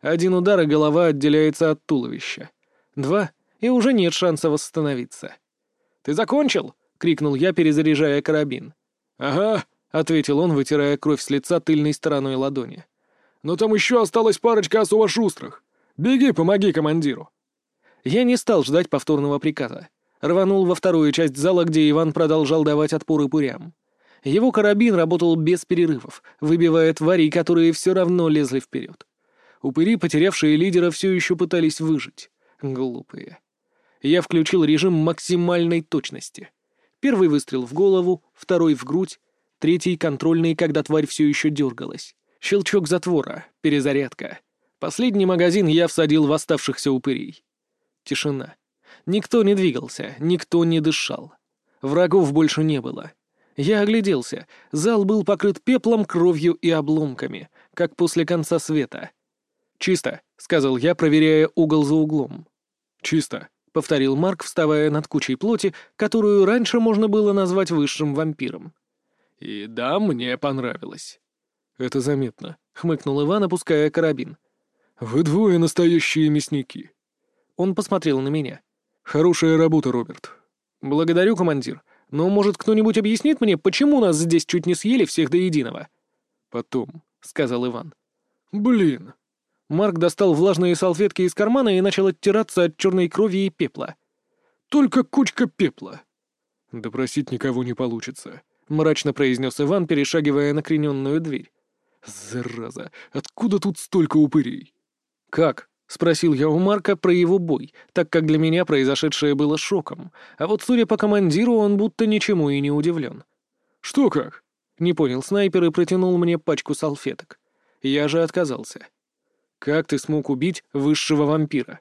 Один удар, и голова отделяется от туловища. Два, и уже нет шанса восстановиться. «Ты закончил?» — крикнул я, перезаряжая карабин. «Ага», — ответил он, вытирая кровь с лица тыльной стороной ладони. «Но там еще осталась парочка особо шустрых. Беги, помоги командиру». Я не стал ждать повторного приказа. Рванул во вторую часть зала, где Иван продолжал давать отпор упырям. Его карабин работал без перерывов, выбивая тварей, которые все равно лезли вперед. Упыри, потерявшие лидера, все еще пытались выжить. Глупые. Я включил режим максимальной точности. Первый выстрел в голову, второй в грудь, третий контрольный, когда тварь все еще дергалась. Щелчок затвора, перезарядка. Последний магазин я всадил в оставшихся упырей. Тишина. Никто не двигался, никто не дышал. Врагов больше не было. Я огляделся. Зал был покрыт пеплом, кровью и обломками, как после конца света. «Чисто», — сказал я, проверяя угол за углом. «Чисто», — повторил Марк, вставая над кучей плоти, которую раньше можно было назвать высшим вампиром. «И да, мне понравилось». «Это заметно», — хмыкнул Иван, опуская карабин. «Вы двое настоящие мясники». Он посмотрел на меня. «Хорошая работа, Роберт». «Благодарю, командир. Но, может, кто-нибудь объяснит мне, почему нас здесь чуть не съели всех до единого?» «Потом», — сказал Иван. «Блин». Марк достал влажные салфетки из кармана и начал оттираться от черной крови и пепла. «Только кучка пепла». «Допросить никого не получится», — мрачно произнес Иван, перешагивая накрененную дверь. «Зараза, откуда тут столько упырей?» «Как?» — спросил я у Марка про его бой, так как для меня произошедшее было шоком, а вот, судя по командиру, он будто ничему и не удивлен. «Что как?» — не понял снайпер и протянул мне пачку салфеток. Я же отказался. «Как ты смог убить высшего вампира?»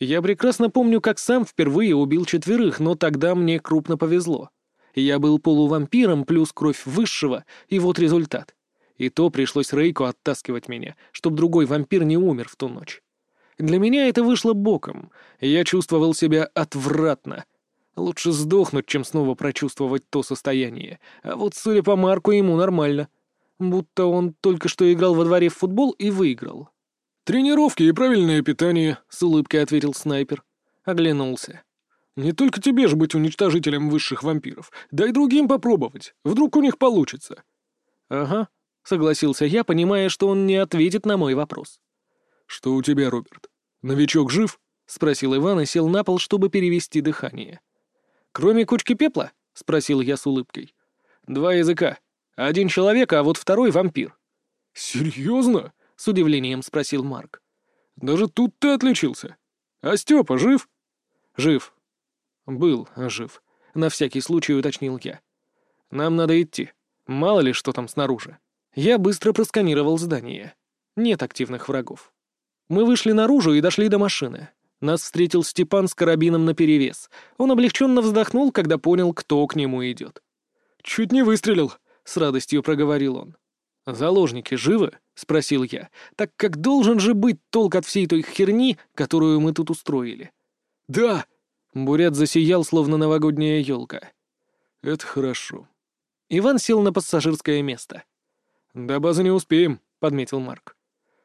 Я прекрасно помню, как сам впервые убил четверых, но тогда мне крупно повезло. Я был полувампиром плюс кровь высшего, и вот результат. И то пришлось Рейку оттаскивать меня, чтобы другой вампир не умер в ту ночь. Для меня это вышло боком. Я чувствовал себя отвратно. Лучше сдохнуть, чем снова прочувствовать то состояние. А вот, судя по Марку, ему нормально. Будто он только что играл во дворе в футбол и выиграл. «Тренировки и правильное питание», — с улыбкой ответил снайпер. Оглянулся. «Не только тебе же быть уничтожителем высших вампиров. Дай другим попробовать. Вдруг у них получится». «Ага», — согласился я, понимая, что он не ответит на мой вопрос. «Что у тебя, Роберт? Новичок жив?» — спросил Иван и сел на пол, чтобы перевести дыхание. «Кроме кучки пепла?» — спросил я с улыбкой. «Два языка. Один человек, а вот второй вампир». «Серьезно?» — с удивлением спросил Марк. «Даже тут ты отличился. А Степа жив?» «Жив. Был жив. На всякий случай уточнил я. Нам надо идти. Мало ли, что там снаружи. Я быстро просканировал здание. Нет активных врагов. Мы вышли наружу и дошли до машины. Нас встретил Степан с карабином наперевес. Он облегченно вздохнул, когда понял, кто к нему идет. «Чуть не выстрелил», — с радостью проговорил он. «Заложники живы?» — спросил я, так как должен же быть толк от всей той херни, которую мы тут устроили. «Да!» — Бурят засиял, словно новогодняя елка. «Это хорошо». Иван сел на пассажирское место. «До базы не успеем», — подметил Марк.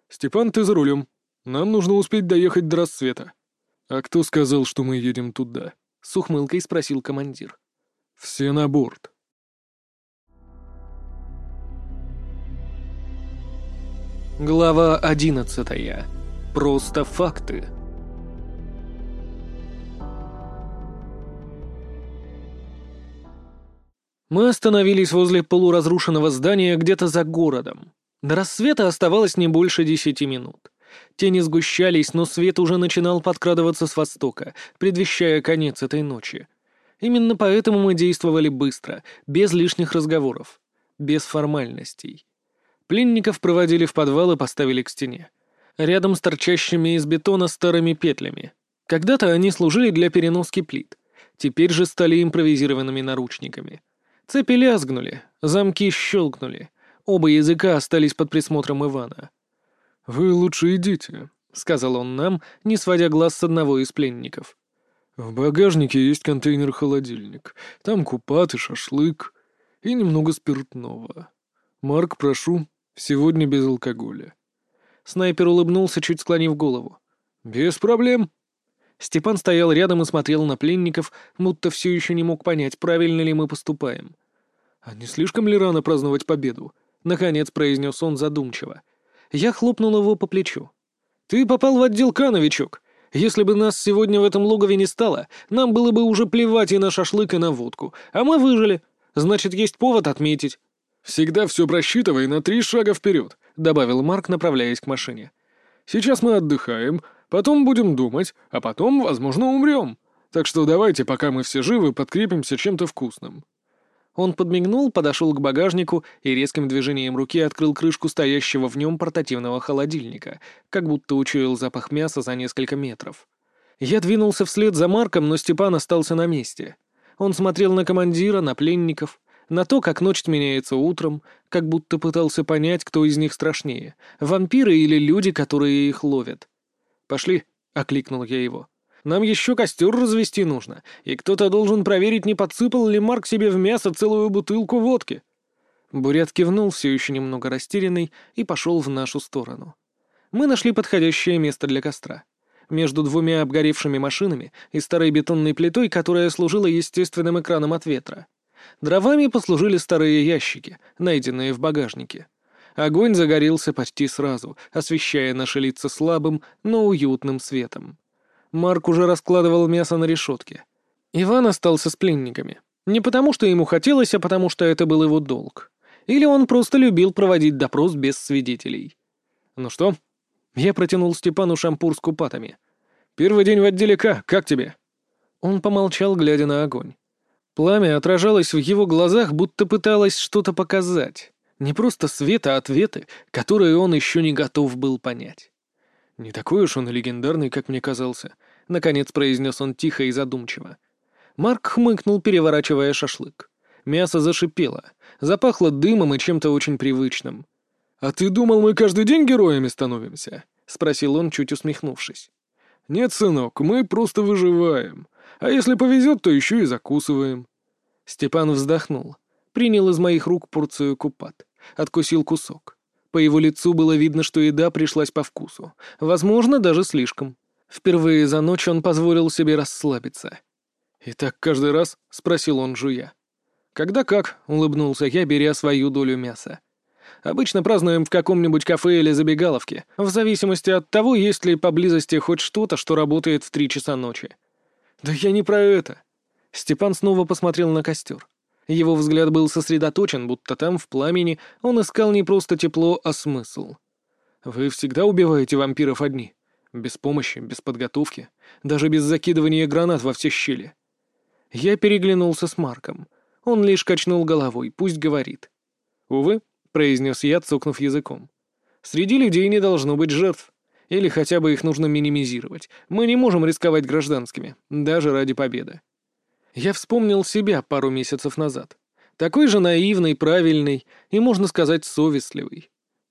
«Степан, ты за рулем. Нам нужно успеть доехать до рассвета. А кто сказал, что мы едем туда? С ухмылкой спросил командир. Все на борт. Глава одиннадцатая. Просто факты. Мы остановились возле полуразрушенного здания где-то за городом. До рассвета оставалось не больше десяти минут. Тени сгущались, но свет уже начинал подкрадываться с востока, предвещая конец этой ночи. Именно поэтому мы действовали быстро, без лишних разговоров, без формальностей. Пленников проводили в подвал и поставили к стене. Рядом с торчащими из бетона старыми петлями. Когда-то они служили для переноски плит. Теперь же стали импровизированными наручниками. Цепи лязгнули, замки щелкнули. Оба языка остались под присмотром Ивана. «Вы лучше идите», — сказал он нам, не сводя глаз с одного из пленников. «В багажнике есть контейнер-холодильник. Там купат и шашлык. И немного спиртного. Марк, прошу, сегодня без алкоголя». Снайпер улыбнулся, чуть склонив голову. «Без проблем». Степан стоял рядом и смотрел на пленников, будто все еще не мог понять, правильно ли мы поступаем. «А не слишком ли рано праздновать победу?» — наконец произнес он задумчиво. Я хлопнул его по плечу. «Ты попал в отдел К. Если бы нас сегодня в этом логове не стало, нам было бы уже плевать и на шашлык, и на водку. А мы выжили. Значит, есть повод отметить». «Всегда все просчитывай на три шага вперед», — добавил Марк, направляясь к машине. «Сейчас мы отдыхаем, потом будем думать, а потом, возможно, умрем. Так что давайте, пока мы все живы, подкрепимся чем-то вкусным». Он подмигнул, подошел к багажнику и резким движением руки открыл крышку стоящего в нем портативного холодильника, как будто учуял запах мяса за несколько метров. Я двинулся вслед за Марком, но Степан остался на месте. Он смотрел на командира, на пленников, на то, как ночь меняется утром, как будто пытался понять, кто из них страшнее — вампиры или люди, которые их ловят. «Пошли», — окликнул я его. Нам еще костер развести нужно, и кто-то должен проверить, не подсыпал ли Марк себе в мясо целую бутылку водки». Бурят кивнул, все еще немного растерянный, и пошел в нашу сторону. Мы нашли подходящее место для костра. Между двумя обгоревшими машинами и старой бетонной плитой, которая служила естественным экраном от ветра. Дровами послужили старые ящики, найденные в багажнике. Огонь загорелся почти сразу, освещая наши лица слабым, но уютным светом. Марк уже раскладывал мясо на решетке. Иван остался с пленниками. Не потому, что ему хотелось, а потому, что это был его долг. Или он просто любил проводить допрос без свидетелей. «Ну что?» Я протянул Степану шампур с купатами. «Первый день в отделе К, как тебе?» Он помолчал, глядя на огонь. Пламя отражалось в его глазах, будто пыталось что-то показать. Не просто свет, а ответы, которые он еще не готов был понять. «Не такой уж он легендарный, как мне казался», — наконец произнес он тихо и задумчиво. Марк хмыкнул, переворачивая шашлык. Мясо зашипело, запахло дымом и чем-то очень привычным. «А ты думал, мы каждый день героями становимся?» — спросил он, чуть усмехнувшись. «Нет, сынок, мы просто выживаем. А если повезет, то еще и закусываем». Степан вздохнул, принял из моих рук порцию купат, откусил кусок. По его лицу было видно, что еда пришлась по вкусу. Возможно, даже слишком. Впервые за ночь он позволил себе расслабиться. «И так каждый раз?» — спросил он, жуя. «Когда как?» — улыбнулся я, беря свою долю мяса. «Обычно празднуем в каком-нибудь кафе или забегаловке, в зависимости от того, есть ли поблизости хоть что-то, что работает в три часа ночи». «Да я не про это». Степан снова посмотрел на костер. Его взгляд был сосредоточен, будто там, в пламени, он искал не просто тепло, а смысл. «Вы всегда убиваете вампиров одни? Без помощи, без подготовки, даже без закидывания гранат во все щели?» Я переглянулся с Марком. Он лишь качнул головой, пусть говорит. «Увы», — произнес я, цокнув языком. «Среди людей не должно быть жертв. Или хотя бы их нужно минимизировать. Мы не можем рисковать гражданскими, даже ради победы». Я вспомнил себя пару месяцев назад. Такой же наивный, правильный и, можно сказать, совестливый.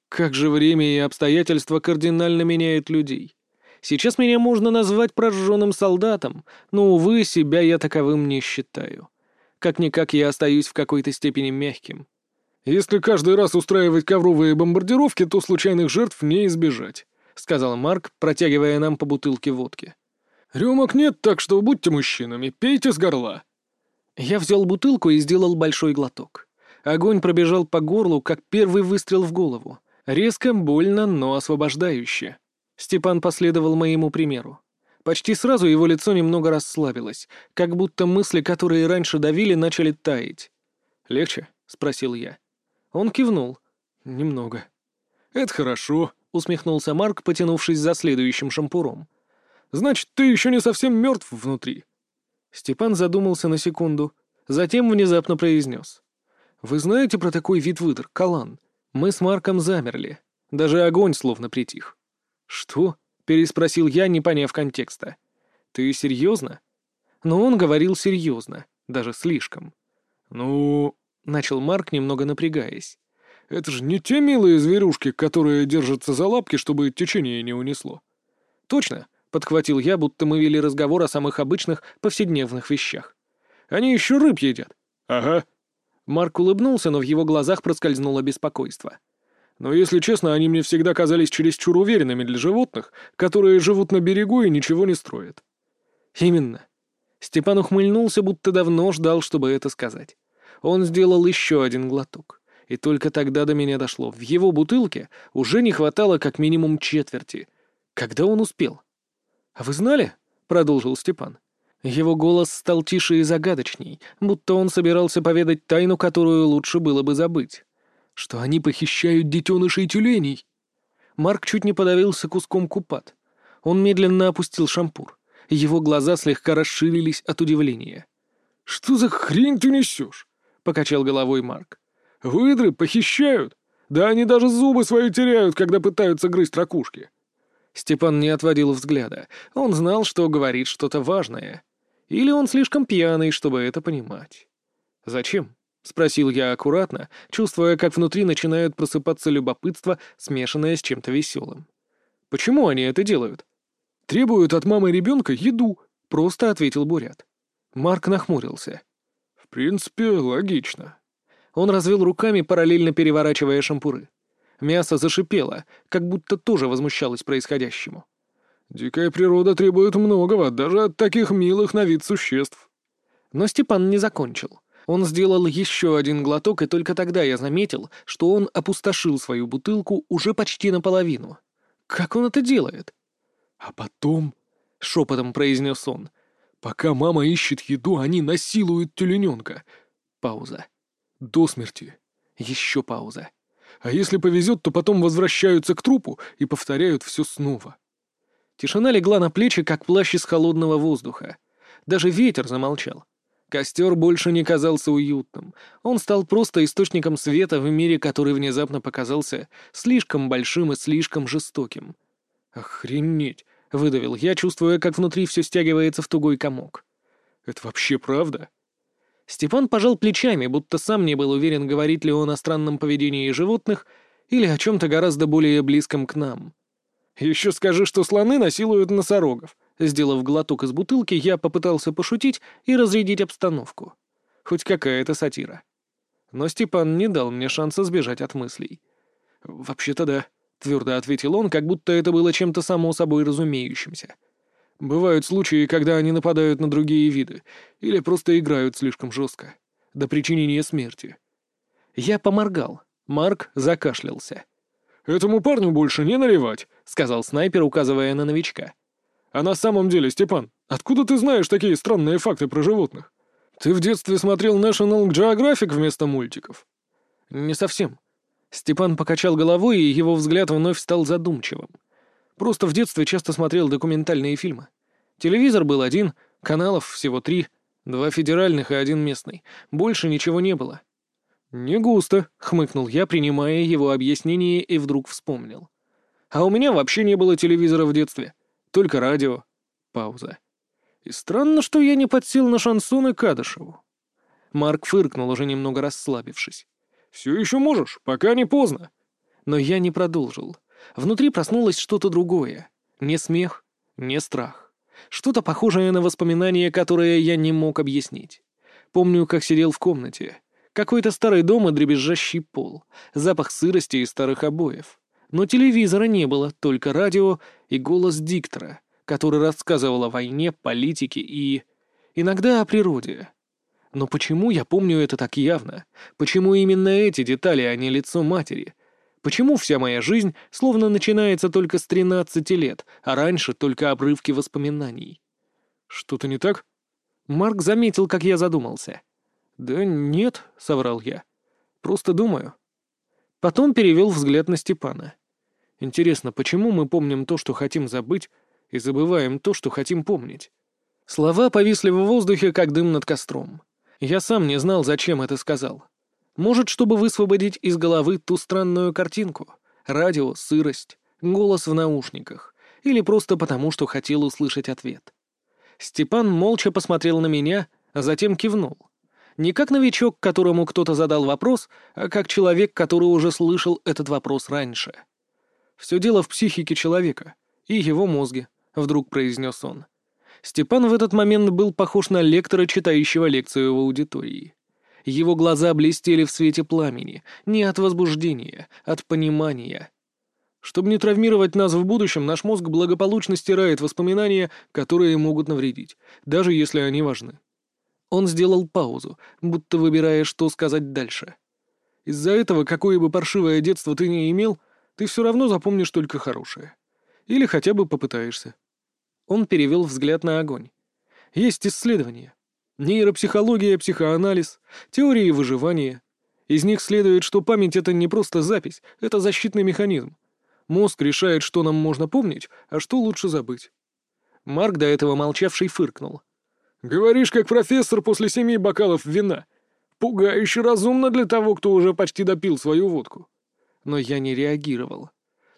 Как же время и обстоятельства кардинально меняют людей. Сейчас меня можно назвать прожженным солдатом, но, увы, себя я таковым не считаю. Как-никак я остаюсь в какой-то степени мягким. «Если каждый раз устраивать ковровые бомбардировки, то случайных жертв не избежать», — сказал Марк, протягивая нам по бутылке водки. «Рюмок нет, так что будьте мужчинами, пейте с горла». Я взял бутылку и сделал большой глоток. Огонь пробежал по горлу, как первый выстрел в голову. Резко, больно, но освобождающе. Степан последовал моему примеру. Почти сразу его лицо немного расслабилось, как будто мысли, которые раньше давили, начали таять. «Легче?» — спросил я. Он кивнул. «Немного». «Это хорошо», — усмехнулся Марк, потянувшись за следующим шампуром. Значит, ты еще не совсем мертв внутри». Степан задумался на секунду, затем внезапно произнес. «Вы знаете про такой вид выдр, калан? Мы с Марком замерли. Даже огонь словно притих». «Что?» — переспросил я, не поняв контекста. «Ты серьезно?» Но он говорил серьезно, даже слишком. «Ну...» — начал Марк, немного напрягаясь. «Это же не те милые зверюшки, которые держатся за лапки, чтобы течение не унесло». «Точно. Подхватил я, будто мы вели разговор о самых обычных повседневных вещах. «Они еще рыб едят». «Ага». Марк улыбнулся, но в его глазах проскользнуло беспокойство. Но, если честно, они мне всегда казались чересчур уверенными для животных, которые живут на берегу и ничего не строят». «Именно». Степан ухмыльнулся, будто давно ждал, чтобы это сказать. Он сделал еще один глоток. И только тогда до меня дошло. В его бутылке уже не хватало как минимум четверти. Когда он успел? «А вы знали?» — продолжил Степан. Его голос стал тише и загадочней, будто он собирался поведать тайну, которую лучше было бы забыть. Что они похищают детенышей тюленей. Марк чуть не подавился куском купат. Он медленно опустил шампур. Его глаза слегка расширились от удивления. «Что за хрень ты несешь?» — покачал головой Марк. «Выдры похищают. Да они даже зубы свои теряют, когда пытаются грызть ракушки». Степан не отводил взгляда. Он знал, что говорит что-то важное. Или он слишком пьяный, чтобы это понимать. «Зачем?» — спросил я аккуратно, чувствуя, как внутри начинает просыпаться любопытство, смешанное с чем-то веселым. «Почему они это делают?» «Требуют от мамы ребенка еду», — просто ответил Бурят. Марк нахмурился. «В принципе, логично». Он развел руками, параллельно переворачивая шампуры. Мясо зашипело, как будто тоже возмущалось происходящему. Дикая природа требует многого, даже от таких милых на вид существ. Но Степан не закончил. Он сделал еще один глоток, и только тогда я заметил, что он опустошил свою бутылку уже почти наполовину. Как он это делает? А потом, — шепотом произнес он, — пока мама ищет еду, они насилуют тюлененка. Пауза. До смерти. Еще пауза. А если повезет, то потом возвращаются к трупу и повторяют все снова. Тишина легла на плечи, как плащ из холодного воздуха. Даже ветер замолчал. Костер больше не казался уютным. Он стал просто источником света в мире, который внезапно показался слишком большим и слишком жестоким. «Охренеть!» — выдавил я, чувствуя, как внутри все стягивается в тугой комок. «Это вообще правда?» Степан пожал плечами, будто сам не был уверен, говорит ли он о странном поведении животных или о чем-то гораздо более близком к нам. «Еще скажи, что слоны насилуют носорогов». Сделав глоток из бутылки, я попытался пошутить и разрядить обстановку. Хоть какая-то сатира. Но Степан не дал мне шанса сбежать от мыслей. «Вообще-то да», — твердо ответил он, как будто это было чем-то само собой разумеющимся. «Бывают случаи, когда они нападают на другие виды, или просто играют слишком жестко, до причинения смерти». Я поморгал. Марк закашлялся. «Этому парню больше не наливать», — сказал снайпер, указывая на новичка. «А на самом деле, Степан, откуда ты знаешь такие странные факты про животных? Ты в детстве смотрел National Geographic вместо мультиков?» «Не совсем». Степан покачал головой, и его взгляд вновь стал задумчивым. «Просто в детстве часто смотрел документальные фильмы. Телевизор был один, каналов всего три, два федеральных и один местный. Больше ничего не было. «Не густо», — хмыкнул я, принимая его объяснение, и вдруг вспомнил. «А у меня вообще не было телевизора в детстве. Только радио». Пауза. «И странно, что я не подсел на шансоны Кадышеву». Марк фыркнул, уже немного расслабившись. «Все еще можешь, пока не поздно». Но я не продолжил. Внутри проснулось что-то другое. Не смех, не страх. Что-то похожее на воспоминание, которое я не мог объяснить. Помню, как сидел в комнате. Какой-то старый дом и дребезжащий пол, запах сырости и старых обоев. Но телевизора не было, только радио и голос диктора, который рассказывал о войне, политике и... иногда о природе. Но почему я помню это так явно? Почему именно эти детали, а не лицо матери? Почему вся моя жизнь словно начинается только с 13 лет, а раньше только обрывки воспоминаний? Что-то не так? Марк заметил, как я задумался. «Да нет», — соврал я. «Просто думаю». Потом перевел взгляд на Степана. «Интересно, почему мы помним то, что хотим забыть, и забываем то, что хотим помнить?» Слова повисли в воздухе, как дым над костром. Я сам не знал, зачем это сказал. Может, чтобы высвободить из головы ту странную картинку. Радио, сырость, голос в наушниках. Или просто потому, что хотел услышать ответ. Степан молча посмотрел на меня, а затем кивнул. Не как новичок, которому кто-то задал вопрос, а как человек, который уже слышал этот вопрос раньше. «Все дело в психике человека и его мозге», — вдруг произнес он. Степан в этот момент был похож на лектора, читающего лекцию в аудитории. Его глаза блестели в свете пламени, не от возбуждения, от понимания. Чтобы не травмировать нас в будущем, наш мозг благополучно стирает воспоминания, которые могут навредить, даже если они важны. Он сделал паузу, будто выбирая, что сказать дальше. Из-за этого, какое бы паршивое детство ты не имел, ты все равно запомнишь только хорошее. Или хотя бы попытаешься. Он перевел взгляд на огонь. Есть исследования. Нейропсихология, психоанализ, теории выживания. Из них следует, что память — это не просто запись, это защитный механизм. Мозг решает, что нам можно помнить, а что лучше забыть. Марк, до этого молчавший, фыркнул. «Говоришь, как профессор после семи бокалов вина. Пугающе разумно для того, кто уже почти допил свою водку». Но я не реагировал.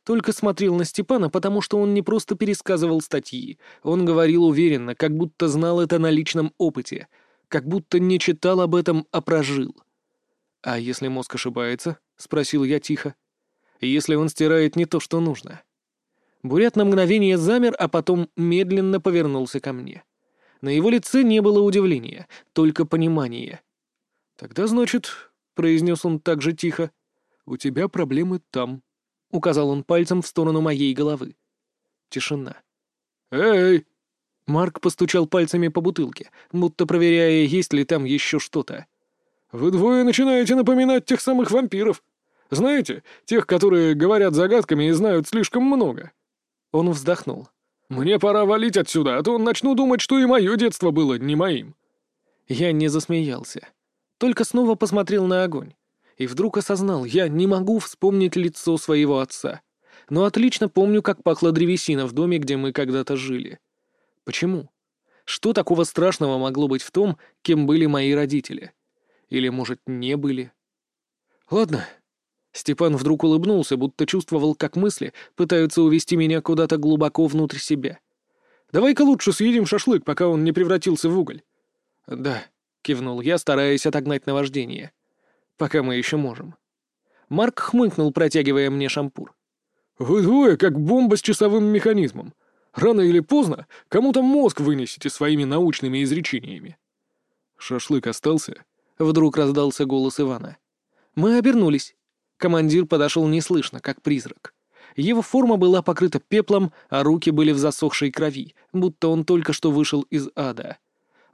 Только смотрел на Степана, потому что он не просто пересказывал статьи. Он говорил уверенно, как будто знал это на личном опыте. Как будто не читал об этом, а прожил. «А если мозг ошибается?» — спросил я тихо. «Если он стирает не то, что нужно?» Бурят на мгновение замер, а потом медленно повернулся ко мне. На его лице не было удивления, только понимание. «Тогда, значит, — произнес он так же тихо, — у тебя проблемы там». — указал он пальцем в сторону моей головы. Тишина. «Эй!» Марк постучал пальцами по бутылке, будто проверяя, есть ли там еще что-то. «Вы двое начинаете напоминать тех самых вампиров. Знаете, тех, которые говорят загадками и знают слишком много». Он вздохнул. «Мне пора валить отсюда, а то начну думать, что и мое детство было не моим». Я не засмеялся. Только снова посмотрел на огонь и вдруг осознал, я не могу вспомнить лицо своего отца. Но отлично помню, как пахла древесина в доме, где мы когда-то жили. Почему? Что такого страшного могло быть в том, кем были мои родители? Или, может, не были? Ладно. Степан вдруг улыбнулся, будто чувствовал, как мысли пытаются увести меня куда-то глубоко внутрь себя. «Давай-ка лучше съедим шашлык, пока он не превратился в уголь». «Да», — кивнул я, стараясь отогнать наваждение. Пока мы еще можем. Марк хмыкнул, протягивая мне шампур. «Вы двое, как бомба с часовым механизмом. Рано или поздно кому-то мозг вынесете своими научными изречениями». «Шашлык остался?» — вдруг раздался голос Ивана. Мы обернулись. Командир подошел неслышно, как призрак. Его форма была покрыта пеплом, а руки были в засохшей крови, будто он только что вышел из ада.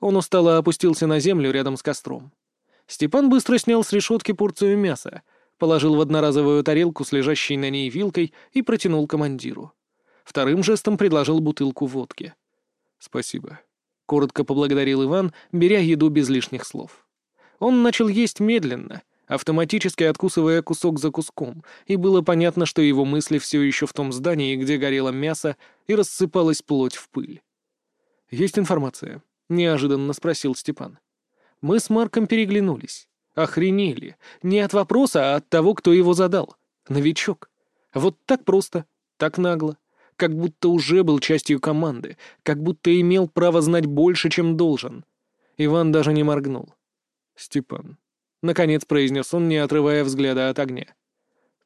Он устало опустился на землю рядом с костром. Степан быстро снял с решетки порцию мяса, положил в одноразовую тарелку с лежащей на ней вилкой и протянул командиру. Вторым жестом предложил бутылку водки. «Спасибо», — коротко поблагодарил Иван, беря еду без лишних слов. Он начал есть медленно, автоматически откусывая кусок за куском, и было понятно, что его мысли все еще в том здании, где горело мясо и рассыпалась плоть в пыль. «Есть информация?» — неожиданно спросил Степан. Мы с Марком переглянулись. Охренели. Не от вопроса, а от того, кто его задал. Новичок. Вот так просто, так нагло. Как будто уже был частью команды. Как будто имел право знать больше, чем должен. Иван даже не моргнул. «Степан», — наконец произнес он, не отрывая взгляда от огня.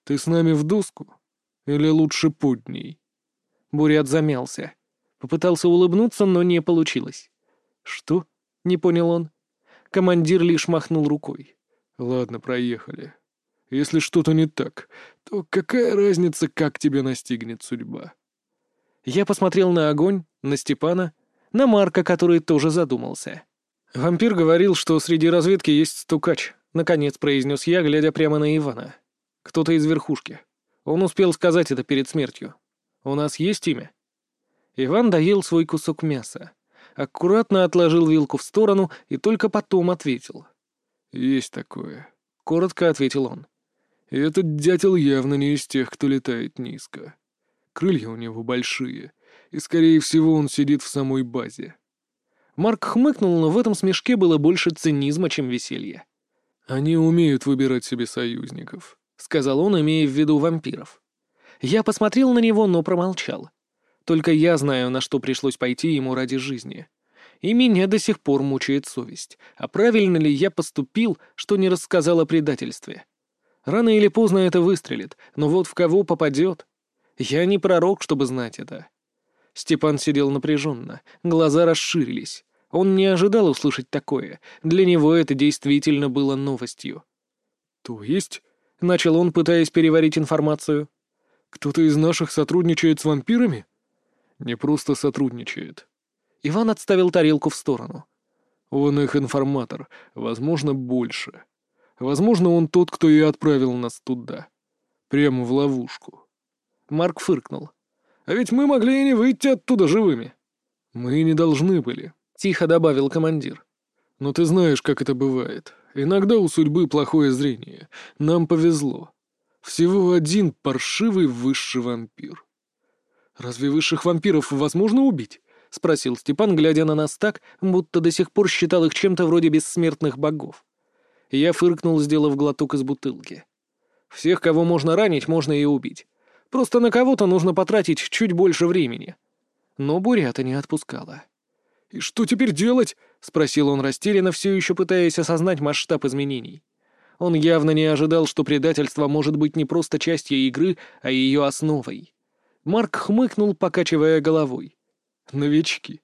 «Ты с нами в доску? Или лучше путней?» Бурят замялся. Попытался улыбнуться, но не получилось. «Что?» — не понял он. Командир лишь махнул рукой. «Ладно, проехали. Если что-то не так, то какая разница, как тебя настигнет судьба?» Я посмотрел на огонь, на Степана, на Марка, который тоже задумался. «Вампир говорил, что среди разведки есть стукач», — наконец произнес я, глядя прямо на Ивана. «Кто-то из верхушки. Он успел сказать это перед смертью. У нас есть имя?» Иван доел свой кусок мяса аккуратно отложил вилку в сторону и только потом ответил. «Есть такое», — коротко ответил он. «Этот дятел явно не из тех, кто летает низко. Крылья у него большие, и, скорее всего, он сидит в самой базе». Марк хмыкнул, но в этом смешке было больше цинизма, чем веселья. «Они умеют выбирать себе союзников», — сказал он, имея в виду вампиров. Я посмотрел на него, но промолчал. Только я знаю, на что пришлось пойти ему ради жизни. И меня до сих пор мучает совесть. А правильно ли я поступил, что не рассказал о предательстве? Рано или поздно это выстрелит, но вот в кого попадет? Я не пророк, чтобы знать это. Степан сидел напряженно, глаза расширились. Он не ожидал услышать такое. Для него это действительно было новостью. «То есть?» — начал он, пытаясь переварить информацию. «Кто-то из наших сотрудничает с вампирами?» «Не просто сотрудничает». Иван отставил тарелку в сторону. «Он их информатор, возможно, больше. Возможно, он тот, кто и отправил нас туда. Прямо в ловушку». Марк фыркнул. «А ведь мы могли и не выйти оттуда живыми». «Мы не должны были», — тихо добавил командир. «Но ты знаешь, как это бывает. Иногда у судьбы плохое зрение. Нам повезло. Всего один паршивый высший вампир». «Разве высших вампиров возможно убить?» — спросил Степан, глядя на нас так, будто до сих пор считал их чем-то вроде бессмертных богов. Я фыркнул, сделав глоток из бутылки. «Всех, кого можно ранить, можно и убить. Просто на кого-то нужно потратить чуть больше времени». Но Бурята не отпускала. «И что теперь делать?» — спросил он растерянно, все еще пытаясь осознать масштаб изменений. Он явно не ожидал, что предательство может быть не просто частью игры, а ее основой. Марк хмыкнул, покачивая головой. «Новички.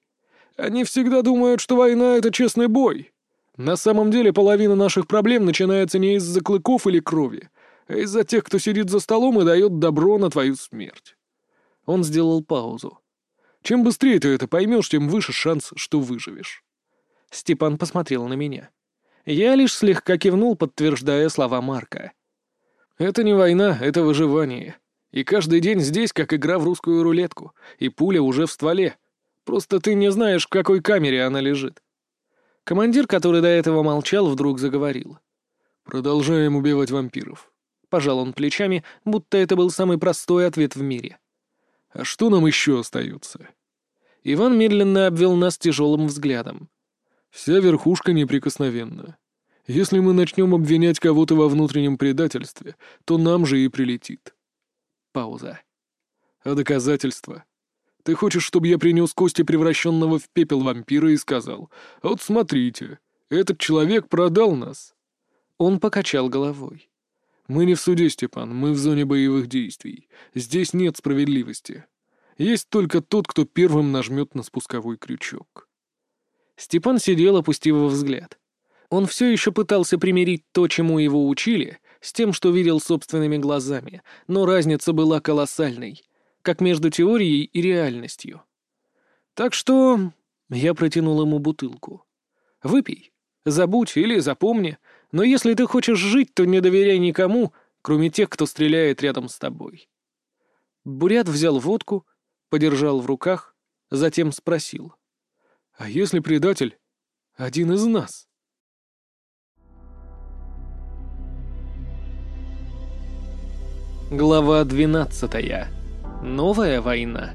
Они всегда думают, что война — это честный бой. На самом деле половина наших проблем начинается не из-за клыков или крови, а из-за тех, кто сидит за столом и дает добро на твою смерть». Он сделал паузу. Чем быстрее ты это поймешь, тем выше шанс, что выживешь». Степан посмотрел на меня. Я лишь слегка кивнул, подтверждая слова Марка. «Это не война, это выживание. И каждый день здесь, как игра в русскую рулетку, и пуля уже в стволе. Просто ты не знаешь, в какой камере она лежит». Командир, который до этого молчал, вдруг заговорил. «Продолжаем убивать вампиров». Пожал он плечами, будто это был самый простой ответ в мире. А что нам еще остается? Иван медленно обвел нас тяжелым взглядом. Вся верхушка неприкосновенна. Если мы начнем обвинять кого-то во внутреннем предательстве, то нам же и прилетит. Пауза. А доказательства? Ты хочешь, чтобы я принес кости превращенного в пепел вампира и сказал, «Вот смотрите, этот человек продал нас». Он покачал головой. «Мы не в суде, Степан, мы в зоне боевых действий. Здесь нет справедливости. Есть только тот, кто первым нажмет на спусковой крючок». Степан сидел, опустив взгляд. Он все еще пытался примирить то, чему его учили, с тем, что видел собственными глазами, но разница была колоссальной, как между теорией и реальностью. Так что я протянул ему бутылку. «Выпей. Забудь или запомни, но если ты хочешь жить, то не доверяй никому, кроме тех, кто стреляет рядом с тобой». Бурят взял водку, подержал в руках, затем спросил. «А если предатель один из нас?» Глава двенадцатая. Новая война.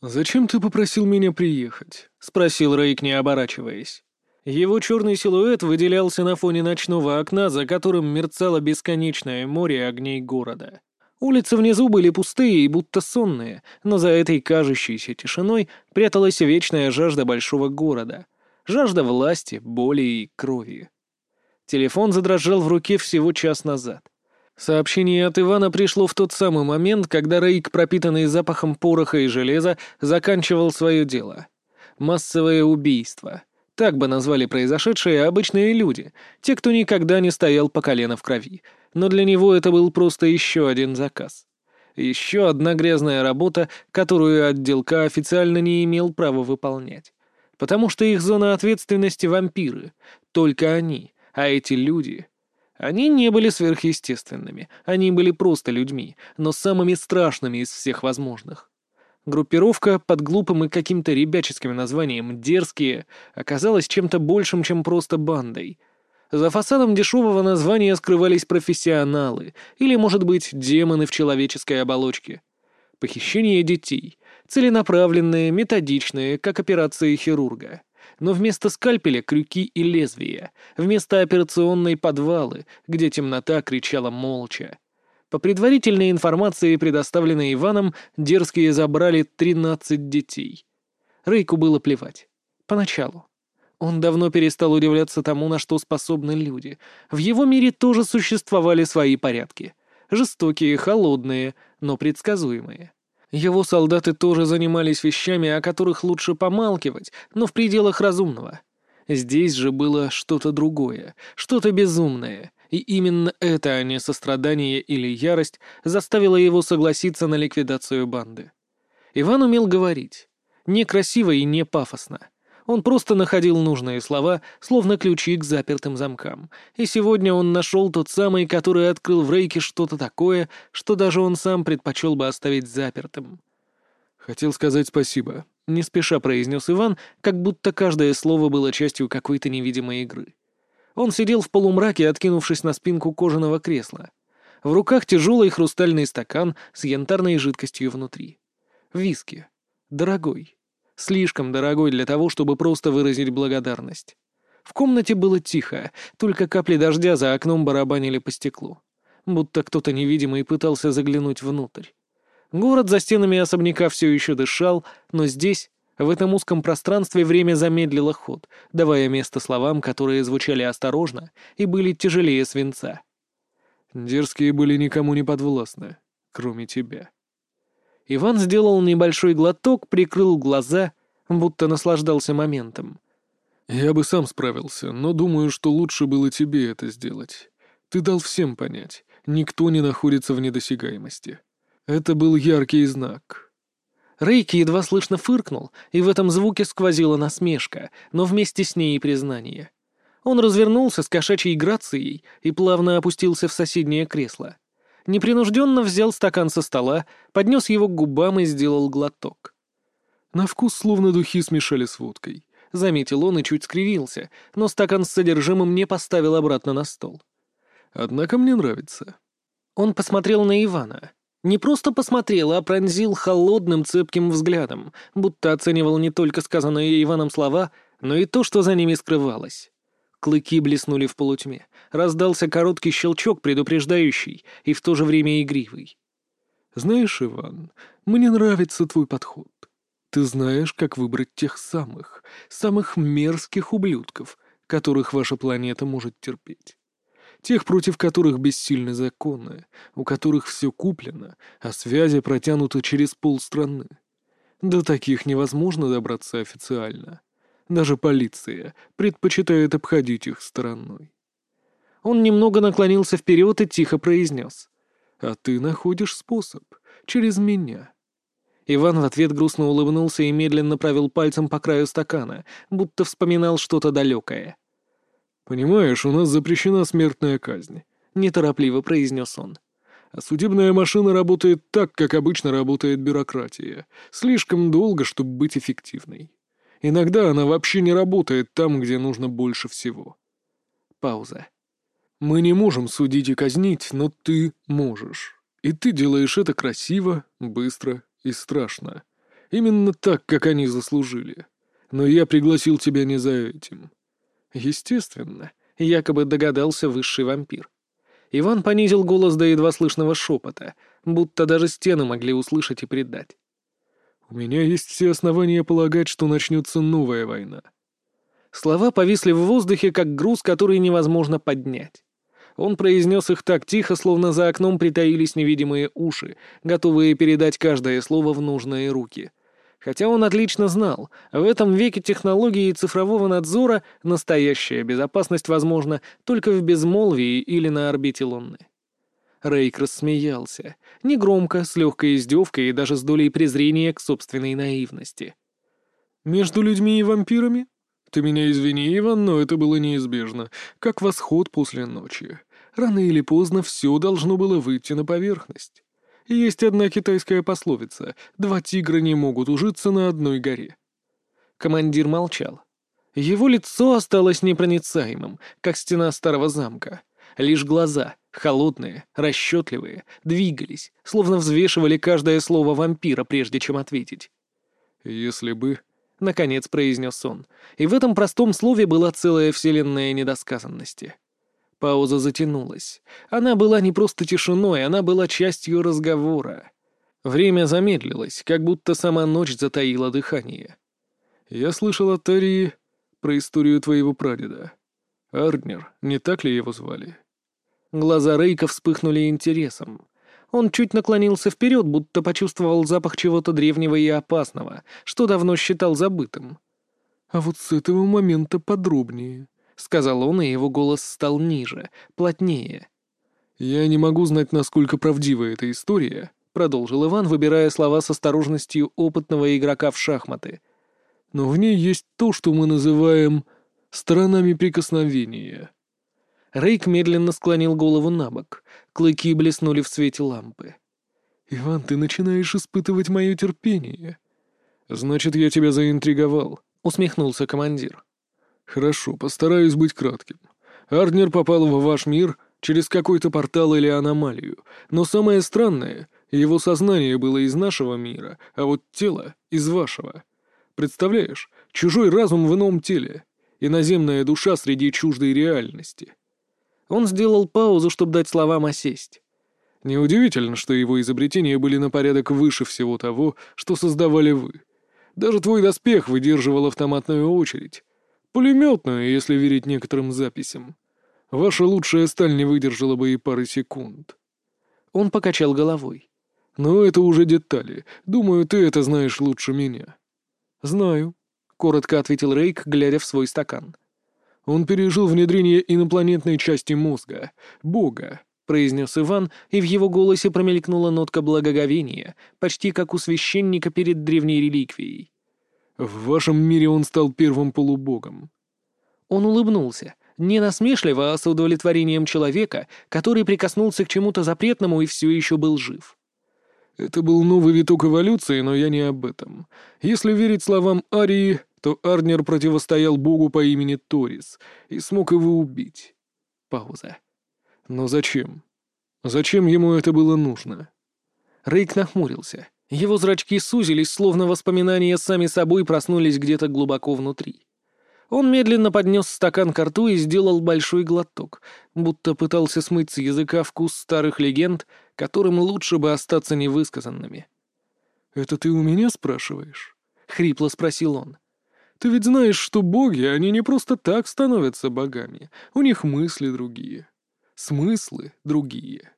«Зачем ты попросил меня приехать?» — спросил Рейк, не оборачиваясь. Его черный силуэт выделялся на фоне ночного окна, за которым мерцало бесконечное море огней города. Улицы внизу были пустые и будто сонные, но за этой кажущейся тишиной пряталась вечная жажда большого города. Жажда власти, боли и крови. Телефон задрожал в руке всего час назад. Сообщение от Ивана пришло в тот самый момент, когда Рейк, пропитанный запахом пороха и железа, заканчивал свое дело. Массовое убийство. Так бы назвали произошедшее обычные люди, те, кто никогда не стоял по колено в крови. Но для него это был просто еще один заказ. Еще одна грязная работа, которую отделка официально не имел права выполнять. Потому что их зона ответственности — вампиры. Только они. А эти люди они не были сверхъестественными, они были просто людьми, но самыми страшными из всех возможных. Группировка под глупым и каким-то ребяческим названием «Дерзкие» оказалась чем-то большим, чем просто бандой. За фасадом дешевого названия скрывались профессионалы, или, может быть, демоны в человеческой оболочке. Похищение детей, целенаправленные, методичные, как операции хирурга но вместо скальпеля — крюки и лезвия, вместо операционной — подвалы, где темнота кричала молча. По предварительной информации, предоставленной Иваном, дерзкие забрали 13 детей. Рейку было плевать. Поначалу. Он давно перестал удивляться тому, на что способны люди. В его мире тоже существовали свои порядки. Жестокие, холодные, но предсказуемые. Его солдаты тоже занимались вещами, о которых лучше помалкивать, но в пределах разумного. Здесь же было что-то другое, что-то безумное, и именно это, а не сострадание или ярость, заставило его согласиться на ликвидацию банды. Иван умел говорить. Не красиво и не пафосно. Он просто находил нужные слова, словно ключи к запертым замкам. И сегодня он нашел тот самый, который открыл в Рейке что-то такое, что даже он сам предпочел бы оставить запертым. «Хотел сказать спасибо», — не спеша произнес Иван, как будто каждое слово было частью какой-то невидимой игры. Он сидел в полумраке, откинувшись на спинку кожаного кресла. В руках тяжелый хрустальный стакан с янтарной жидкостью внутри. Виски. Дорогой. Слишком дорогой для того, чтобы просто выразить благодарность. В комнате было тихо, только капли дождя за окном барабанили по стеклу. Будто кто-то невидимый пытался заглянуть внутрь. Город за стенами особняка все еще дышал, но здесь, в этом узком пространстве, время замедлило ход, давая место словам, которые звучали осторожно и были тяжелее свинца. «Дерзкие были никому не подвластны, кроме тебя». Иван сделал небольшой глоток, прикрыл глаза, будто наслаждался моментом. «Я бы сам справился, но думаю, что лучше было тебе это сделать. Ты дал всем понять, никто не находится в недосягаемости. Это был яркий знак». Рейки едва слышно фыркнул, и в этом звуке сквозила насмешка, но вместе с ней и признание. Он развернулся с кошачьей грацией и плавно опустился в соседнее кресло непринужденно взял стакан со стола, поднес его к губам и сделал глоток. «На вкус словно духи смешали с водкой», — заметил он и чуть скривился, но стакан с содержимым не поставил обратно на стол. «Однако мне нравится». Он посмотрел на Ивана. Не просто посмотрел, а пронзил холодным цепким взглядом, будто оценивал не только сказанные Иваном слова, но и то, что за ними скрывалось. Клыки блеснули в полутьме. Раздался короткий щелчок, предупреждающий, и в то же время игривый. «Знаешь, Иван, мне нравится твой подход. Ты знаешь, как выбрать тех самых, самых мерзких ублюдков, которых ваша планета может терпеть. Тех, против которых бессильны законы, у которых все куплено, а связи протянуты через полстраны. До таких невозможно добраться официально. Даже полиция предпочитает обходить их стороной. Он немного наклонился вперед и тихо произнес. «А ты находишь способ. Через меня». Иван в ответ грустно улыбнулся и медленно провел пальцем по краю стакана, будто вспоминал что-то далекое. «Понимаешь, у нас запрещена смертная казнь», — неторопливо произнес он. «А судебная машина работает так, как обычно работает бюрократия. Слишком долго, чтобы быть эффективной. Иногда она вообще не работает там, где нужно больше всего. Пауза. Мы не можем судить и казнить, но ты можешь. И ты делаешь это красиво, быстро и страшно. Именно так, как они заслужили. Но я пригласил тебя не за этим. Естественно, якобы догадался высший вампир. Иван понизил голос до едва слышного шепота, будто даже стены могли услышать и предать. У меня есть все основания полагать, что начнется новая война». Слова повисли в воздухе, как груз, который невозможно поднять. Он произнес их так тихо, словно за окном притаились невидимые уши, готовые передать каждое слово в нужные руки. Хотя он отлично знал, в этом веке технологии и цифрового надзора настоящая безопасность возможна только в безмолвии или на орбите Луны. Рейк рассмеялся. Негромко, с легкой издевкой и даже с долей презрения к собственной наивности. «Между людьми и вампирами? Ты меня извини, Иван, но это было неизбежно, как восход после ночи. Рано или поздно все должно было выйти на поверхность. Есть одна китайская пословица «Два тигра не могут ужиться на одной горе». Командир молчал. Его лицо осталось непроницаемым, как стена старого замка. Лишь глаза, холодные, расчетливые, двигались, словно взвешивали каждое слово вампира, прежде чем ответить. «Если бы...» — наконец произнес он, и в этом простом слове была целая вселенная недосказанности. Пауза затянулась. Она была не просто тишиной, она была частью разговора. Время замедлилось, как будто сама ночь затаила дыхание. «Я слышал от Тарии про историю твоего прадеда. Арднер, не так ли его звали?» Глаза Рейка вспыхнули интересом. Он чуть наклонился вперед, будто почувствовал запах чего-то древнего и опасного, что давно считал забытым. «А вот с этого момента подробнее», — сказал он, и его голос стал ниже, плотнее. «Я не могу знать, насколько правдива эта история», — продолжил Иван, выбирая слова с осторожностью опытного игрока в шахматы. «Но в ней есть то, что мы называем сторонами прикосновения». Рейк медленно склонил голову на бок. Клыки блеснули в свете лампы. «Иван, ты начинаешь испытывать мое терпение». «Значит, я тебя заинтриговал», — усмехнулся командир. «Хорошо, постараюсь быть кратким. Арднер попал в ваш мир через какой-то портал или аномалию, но самое странное — его сознание было из нашего мира, а вот тело — из вашего. Представляешь, чужой разум в ином теле, иноземная душа среди чуждой реальности». Он сделал паузу, чтобы дать словам осесть. Неудивительно, что его изобретения были на порядок выше всего того, что создавали вы. Даже твой доспех выдерживал автоматную очередь. Пулеметную, если верить некоторым записям. Ваша лучшая сталь не выдержала бы и пары секунд. Он покачал головой. Но это уже детали. Думаю, ты это знаешь лучше меня. Знаю, — коротко ответил Рейк, глядя в свой стакан. Он пережил внедрение инопланетной части мозга, Бога, произнес Иван, и в его голосе промелькнула нотка благоговения, почти как у священника перед древней реликвией. В вашем мире он стал первым полубогом. Он улыбнулся, не насмешливо, а с удовлетворением человека, который прикоснулся к чему-то запретному и все еще был жив. Это был новый виток эволюции, но я не об этом. Если верить словам Арии, то Арнер противостоял богу по имени Торис и смог его убить. Пауза. Но зачем? Зачем ему это было нужно? Рейк нахмурился. Его зрачки сузились, словно воспоминания сами собой проснулись где-то глубоко внутри. Он медленно поднес стакан к рту и сделал большой глоток, будто пытался смыть с языка вкус старых легенд, которым лучше бы остаться невысказанными. «Это ты у меня спрашиваешь?» — хрипло спросил он. Ты ведь знаешь, что боги, они не просто так становятся богами. У них мысли другие. Смыслы другие.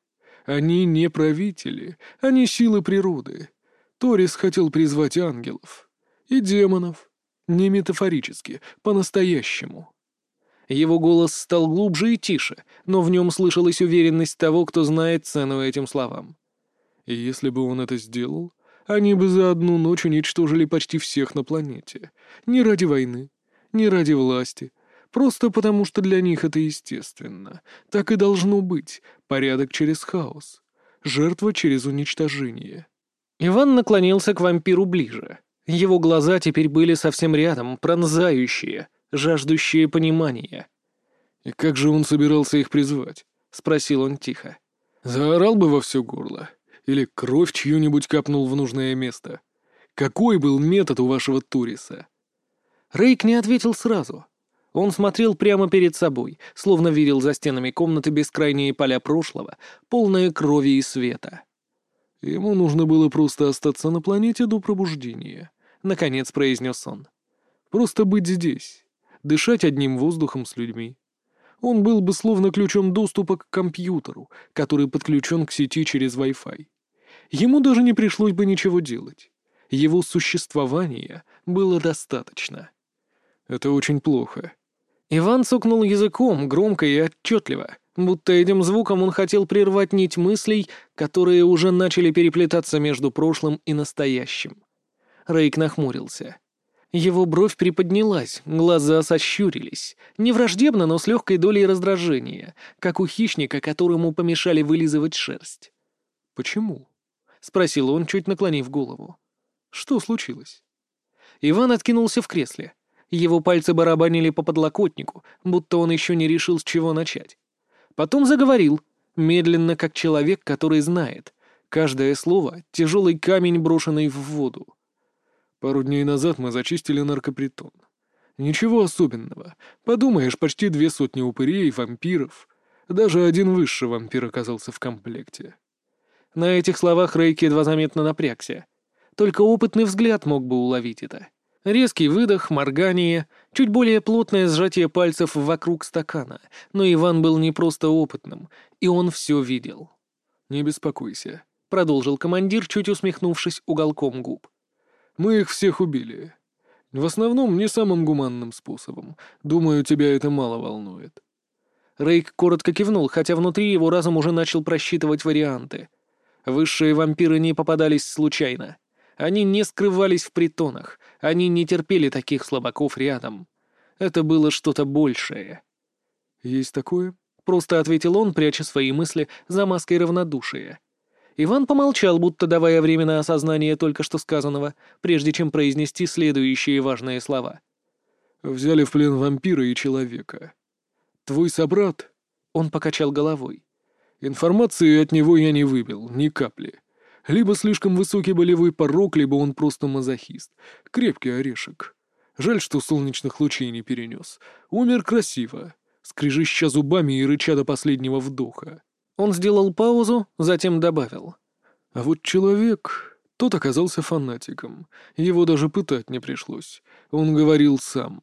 Они не правители, они силы природы. Торис хотел призвать ангелов. И демонов. Не метафорически, по-настоящему. Его голос стал глубже и тише, но в нем слышалась уверенность того, кто знает цену этим словам. И если бы он это сделал, они бы за одну ночь уничтожили почти всех на планете. Не ради войны, не ради власти. Просто потому, что для них это естественно. Так и должно быть. Порядок через хаос. Жертва через уничтожение. Иван наклонился к вампиру ближе. Его глаза теперь были совсем рядом, пронзающие, жаждущие понимания. «И как же он собирался их призвать?» — спросил он тихо. «Заорал бы во все горло. Или кровь чью-нибудь капнул в нужное место? Какой был метод у вашего Туриса?» Рейк не ответил сразу. Он смотрел прямо перед собой, словно видел за стенами комнаты бескрайние поля прошлого, полные крови и света. «Ему нужно было просто остаться на планете до пробуждения», — наконец произнес он. «Просто быть здесь, дышать одним воздухом с людьми. Он был бы словно ключом доступа к компьютеру, который подключен к сети через Wi-Fi. Ему даже не пришлось бы ничего делать. Его существования было достаточно. Это очень плохо. Иван цокнул языком, громко и отчетливо, будто этим звуком он хотел прервать нить мыслей, которые уже начали переплетаться между прошлым и настоящим. Рейк нахмурился. Его бровь приподнялась, глаза сощурились. Не враждебно, но с легкой долей раздражения, как у хищника, которому помешали вылизывать шерсть. «Почему?» — спросил он, чуть наклонив голову. «Что случилось?» Иван откинулся в кресле. Его пальцы барабанили по подлокотнику, будто он еще не решил, с чего начать. Потом заговорил, медленно, как человек, который знает. Каждое слово — тяжелый камень, брошенный в воду. Пару дней назад мы зачистили наркопритон. Ничего особенного. Подумаешь, почти две сотни упырей, вампиров. Даже один высший вампир оказался в комплекте. На этих словах Рейк едва заметно напрягся. Только опытный взгляд мог бы уловить это. Резкий выдох, моргание, чуть более плотное сжатие пальцев вокруг стакана. Но Иван был не просто опытным, и он все видел. «Не беспокойся», продолжил командир, чуть усмехнувшись уголком губ. «Мы их всех убили. В основном не самым гуманным способом. Думаю, тебя это мало волнует». Рейк коротко кивнул, хотя внутри его разум уже начал просчитывать варианты. Высшие вампиры не попадались случайно. Они не скрывались в притонах, они не терпели таких слабаков рядом. Это было что-то большее. «Есть такое?» — просто ответил он, пряча свои мысли за маской равнодушия. Иван помолчал, будто давая время на осознание только что сказанного, прежде чем произнести следующие важные слова. «Взяли в плен вампира и человека. Твой собрат...» — он покачал головой. «Информации от него я не выбил, ни капли. Либо слишком высокий болевой порог, либо он просто мазохист. Крепкий орешек. Жаль, что солнечных лучей не перенес. Умер красиво, скрежеща зубами и рыча до последнего вдоха. Он сделал паузу, затем добавил. А вот человек... Тот оказался фанатиком. Его даже пытать не пришлось. Он говорил сам.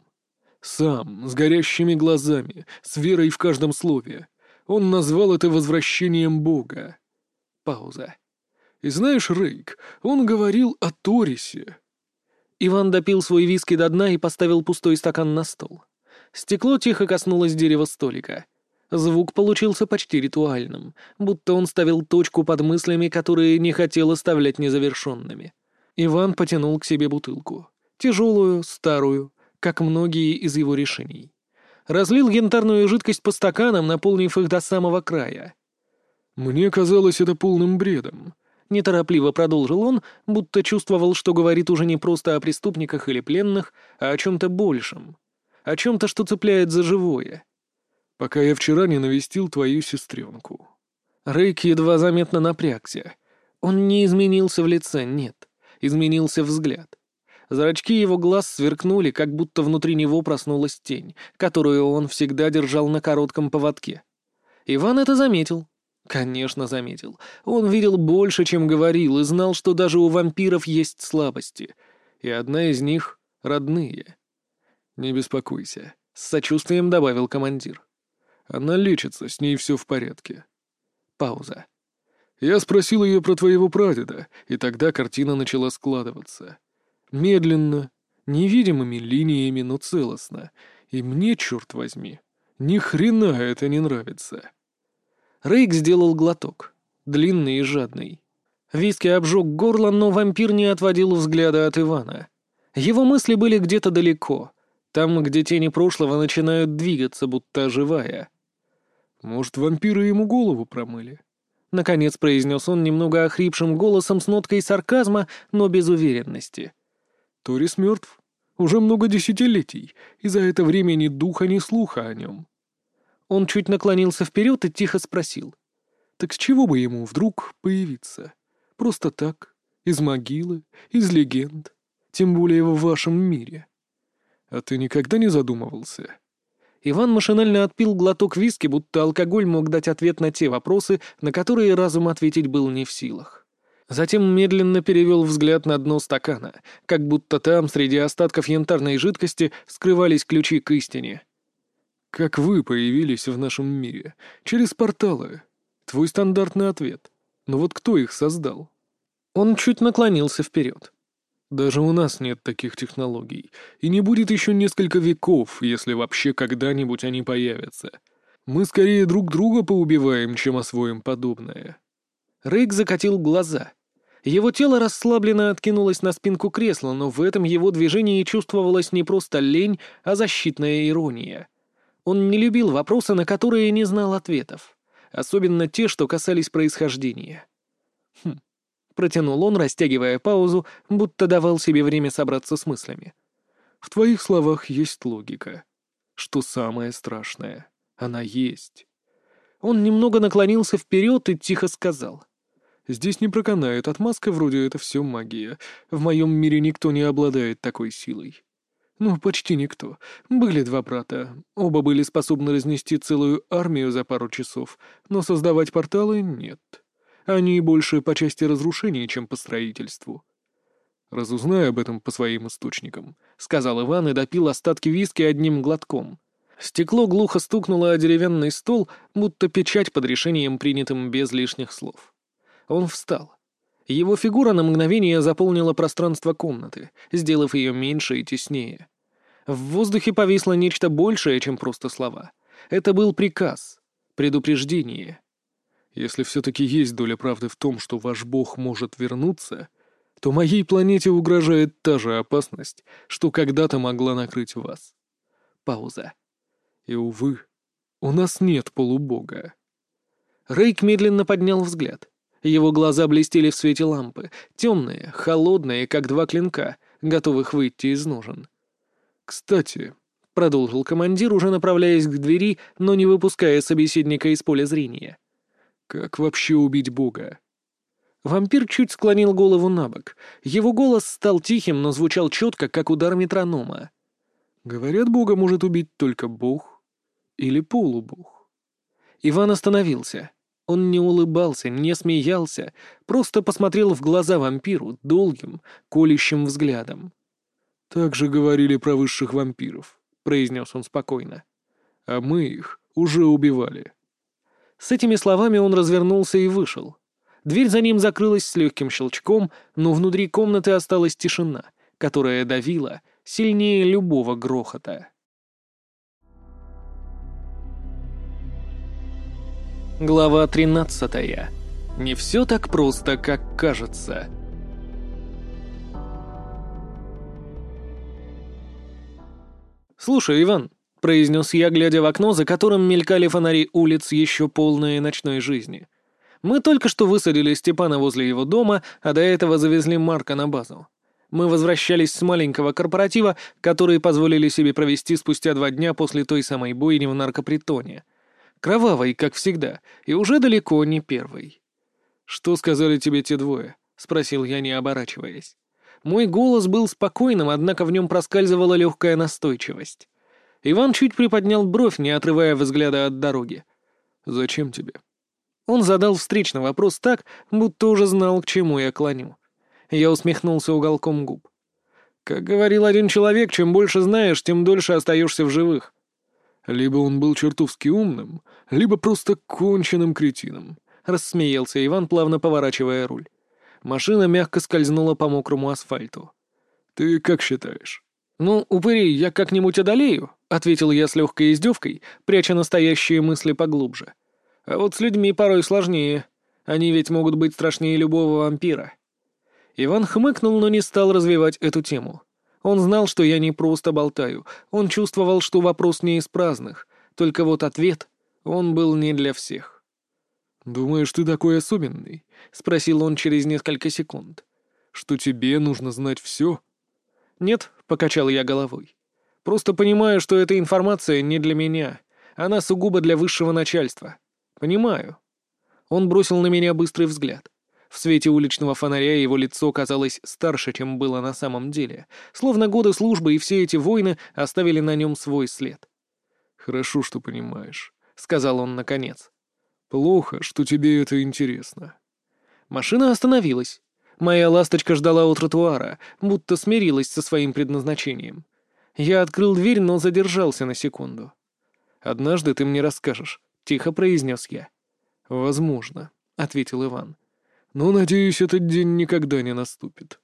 Сам, с горящими глазами, с верой в каждом слове. Он назвал это возвращением Бога. Пауза. И знаешь, Рейк, он говорил о Торисе. Иван допил свой виски до дна и поставил пустой стакан на стол. Стекло тихо коснулось дерева столика. Звук получился почти ритуальным, будто он ставил точку под мыслями, которые не хотел оставлять незавершенными. Иван потянул к себе бутылку. Тяжелую, старую, как многие из его решений. Разлил янтарную жидкость по стаканам, наполнив их до самого края. «Мне казалось это полным бредом», Неторопливо продолжил он, будто чувствовал, что говорит уже не просто о преступниках или пленных, а о чем-то большем. О чем-то, что цепляет за живое. «Пока я вчера не навестил твою сестренку». Рейк едва заметно напрягся. Он не изменился в лице, нет. Изменился взгляд. Зрачки его глаз сверкнули, как будто внутри него проснулась тень, которую он всегда держал на коротком поводке. Иван это заметил, Конечно, заметил. Он видел больше, чем говорил, и знал, что даже у вампиров есть слабости. И одна из них — родные. «Не беспокойся», — с сочувствием добавил командир. «Она лечится, с ней все в порядке». Пауза. «Я спросил ее про твоего прадеда, и тогда картина начала складываться. Медленно, невидимыми линиями, но целостно. И мне, черт возьми, ни хрена это не нравится». Рейк сделал глоток. Длинный и жадный. Виски обжег горло, но вампир не отводил взгляда от Ивана. Его мысли были где-то далеко, там, где тени прошлого начинают двигаться, будто оживая. «Может, вампиры ему голову промыли?» Наконец произнес он немного охрипшим голосом с ноткой сарказма, но без уверенности. «Торис мертв. Уже много десятилетий, и за это время ни духа, ни слуха о нем. Он чуть наклонился вперед и тихо спросил. «Так с чего бы ему вдруг появиться? Просто так, из могилы, из легенд, тем более в вашем мире. А ты никогда не задумывался?» Иван машинально отпил глоток виски, будто алкоголь мог дать ответ на те вопросы, на которые разум ответить был не в силах. Затем медленно перевел взгляд на дно стакана, как будто там, среди остатков янтарной жидкости, скрывались ключи к истине. «Как вы появились в нашем мире? Через порталы. Твой стандартный ответ. Но вот кто их создал?» Он чуть наклонился вперед. «Даже у нас нет таких технологий. И не будет еще несколько веков, если вообще когда-нибудь они появятся. Мы скорее друг друга поубиваем, чем освоим подобное». Рейк закатил глаза. Его тело расслабленно откинулось на спинку кресла, но в этом его движении чувствовалась не просто лень, а защитная ирония — он не любил вопросы, на которые не знал ответов. Особенно те, что касались происхождения. «Хм», — протянул он, растягивая паузу, будто давал себе время собраться с мыслями. «В твоих словах есть логика. Что самое страшное? Она есть». Он немного наклонился вперед и тихо сказал. «Здесь не проканает, отмазка вроде это все магия. В моем мире никто не обладает такой силой. Ну, почти никто. Были два брата. Оба были способны разнести целую армию за пару часов, но создавать порталы — нет. Они больше по части разрушений, чем по строительству. «Разузнай об этом по своим источникам», — сказал Иван и допил остатки виски одним глотком. Стекло глухо стукнуло о деревянный стол, будто печать под решением, принятым без лишних слов. Он встал. Его фигура на мгновение заполнила пространство комнаты, сделав ее меньше и теснее. В воздухе повисло нечто большее, чем просто слова. Это был приказ, предупреждение. Если все-таки есть доля правды в том, что ваш бог может вернуться, то моей планете угрожает та же опасность, что когда-то могла накрыть вас. Пауза. И, увы, у нас нет полубога. Рейк медленно поднял взгляд. Его глаза блестели в свете лампы, темные, холодные, как два клинка, готовых выйти из ножен. «Кстати», — продолжил командир, уже направляясь к двери, но не выпуская собеседника из поля зрения. «Как вообще убить бога?» Вампир чуть склонил голову на бок. Его голос стал тихим, но звучал четко, как удар метронома. «Говорят, бога может убить только бог или полубог». Иван остановился. Он не улыбался, не смеялся, просто посмотрел в глаза вампиру долгим, колющим взглядом. «Так же говорили про высших вампиров», — произнес он спокойно. «А мы их уже убивали». С этими словами он развернулся и вышел. Дверь за ним закрылась с легким щелчком, но внутри комнаты осталась тишина, которая давила сильнее любого грохота. Глава 13. Не все так просто, как кажется. «Слушай, Иван», — произнес я, глядя в окно, за которым мелькали фонари улиц еще полные ночной жизни. «Мы только что высадили Степана возле его дома, а до этого завезли Марка на базу. Мы возвращались с маленького корпоратива, который позволили себе провести спустя два дня после той самой бойни в наркопритоне. Кровавый, как всегда, и уже далеко не первый. «Что сказали тебе те двое?» — спросил я, не оборачиваясь. Мой голос был спокойным, однако в нем проскальзывала легкая настойчивость. Иван чуть приподнял бровь, не отрывая взгляда от дороги. «Зачем тебе?» Он задал встречный вопрос так, будто уже знал, к чему я клоню. Я усмехнулся уголком губ. «Как говорил один человек, чем больше знаешь, тем дольше остаешься в живых. Либо он был чертовски умным, либо просто конченным кретином», — рассмеялся Иван, плавно поворачивая руль. Машина мягко скользнула по мокрому асфальту. «Ты как считаешь?» «Ну, упырей я как-нибудь одолею», — ответил я с легкой издевкой, пряча настоящие мысли поглубже. «А вот с людьми порой сложнее. Они ведь могут быть страшнее любого вампира». Иван хмыкнул, но не стал развивать эту тему. Он знал, что я не просто болтаю. Он чувствовал, что вопрос не из праздных. Только вот ответ, он был не для всех. «Думаешь, ты такой особенный?» — спросил он через несколько секунд. «Что тебе нужно знать все?» «Нет», — покачал я головой. «Просто понимаю, что эта информация не для меня. Она сугубо для высшего начальства. Понимаю». Он бросил на меня быстрый взгляд. В свете уличного фонаря его лицо казалось старше, чем было на самом деле, словно годы службы и все эти войны оставили на нем свой след. «Хорошо, что понимаешь», — сказал он наконец. «Плохо, что тебе это интересно». Машина остановилась. Моя ласточка ждала у тротуара, будто смирилась со своим предназначением. Я открыл дверь, но задержался на секунду. «Однажды ты мне расскажешь», — тихо произнес я. «Возможно», — ответил Иван. Но, надеюсь, этот день никогда не наступит.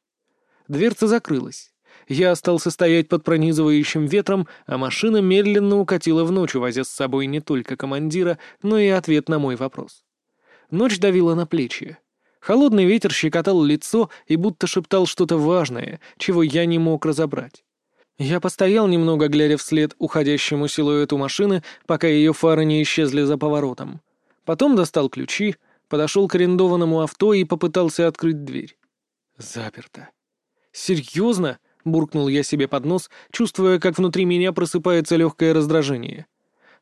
Дверца закрылась. Я остался стоять под пронизывающим ветром, а машина медленно укатила в ночь, увозя с собой не только командира, но и ответ на мой вопрос. Ночь давила на плечи. Холодный ветер щекотал лицо и будто шептал что-то важное, чего я не мог разобрать. Я постоял немного, глядя вслед уходящему силуэту машины, пока ее фары не исчезли за поворотом. Потом достал ключи, подошел к арендованному авто и попытался открыть дверь. Заперто. «Серьезно?» — буркнул я себе под нос, чувствуя, как внутри меня просыпается легкое раздражение.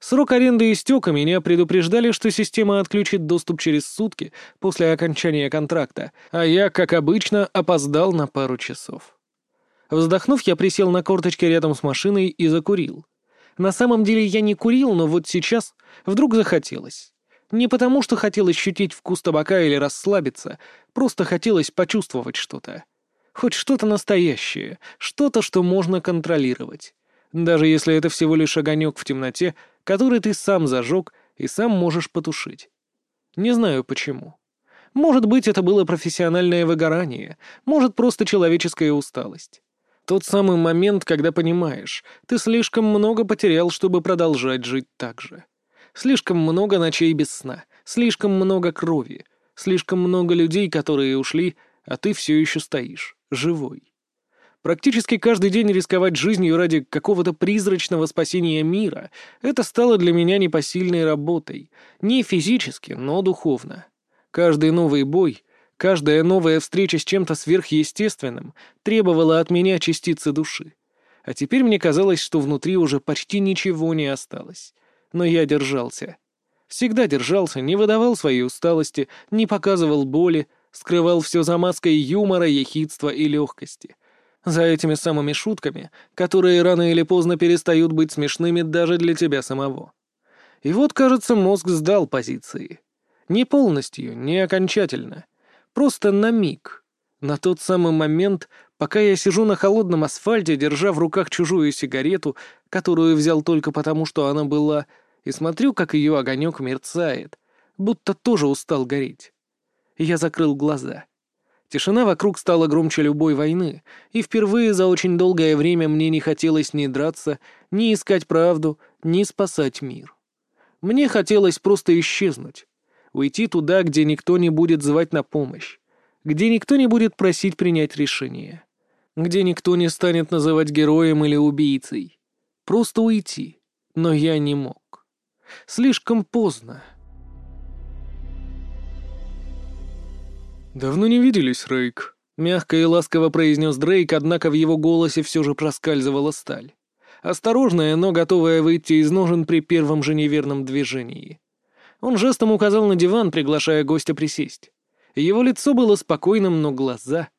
Срок аренды истек, а меня предупреждали, что система отключит доступ через сутки после окончания контракта, а я, как обычно, опоздал на пару часов. Вздохнув, я присел на корточке рядом с машиной и закурил. На самом деле я не курил, но вот сейчас вдруг захотелось. Не потому, что хотел ощутить вкус табака или расслабиться, просто хотелось почувствовать что-то. Хоть что-то настоящее, что-то, что можно контролировать. Даже если это всего лишь огонек в темноте, который ты сам зажег и сам можешь потушить. Не знаю почему. Может быть, это было профессиональное выгорание, может, просто человеческая усталость. Тот самый момент, когда понимаешь, ты слишком много потерял, чтобы продолжать жить так же. Слишком много ночей без сна, слишком много крови, слишком много людей, которые ушли, а ты все еще стоишь, живой. Практически каждый день рисковать жизнью ради какого-то призрачного спасения мира — это стало для меня непосильной работой. Не физически, но духовно. Каждый новый бой, каждая новая встреча с чем-то сверхъестественным требовала от меня частицы души. А теперь мне казалось, что внутри уже почти ничего не осталось. Но я держался. Всегда держался, не выдавал своей усталости, не показывал боли, скрывал все за маской юмора, ехидства и легкости — за этими самыми шутками, которые рано или поздно перестают быть смешными даже для тебя самого. И вот, кажется, мозг сдал позиции. Не полностью, не окончательно. Просто на миг. На тот самый момент, пока я сижу на холодном асфальте, держа в руках чужую сигарету, которую взял только потому, что она была, и смотрю, как ее огонек мерцает, будто тоже устал гореть. Я закрыл глаза — Тишина вокруг стала громче любой войны, и впервые за очень долгое время мне не хотелось ни драться, ни искать правду, ни спасать мир. Мне хотелось просто исчезнуть, уйти туда, где никто не будет звать на помощь, где никто не будет просить принять решение, где никто не станет называть героем или убийцей. Просто уйти, но я не мог. Слишком поздно. «Давно не виделись, Рейк», — мягко и ласково произнес Дрейк, однако в его голосе все же проскальзывала сталь. Осторожная, но готовая выйти из ножен при первом же неверном движении. Он жестом указал на диван, приглашая гостя присесть. Его лицо было спокойным, но глаза...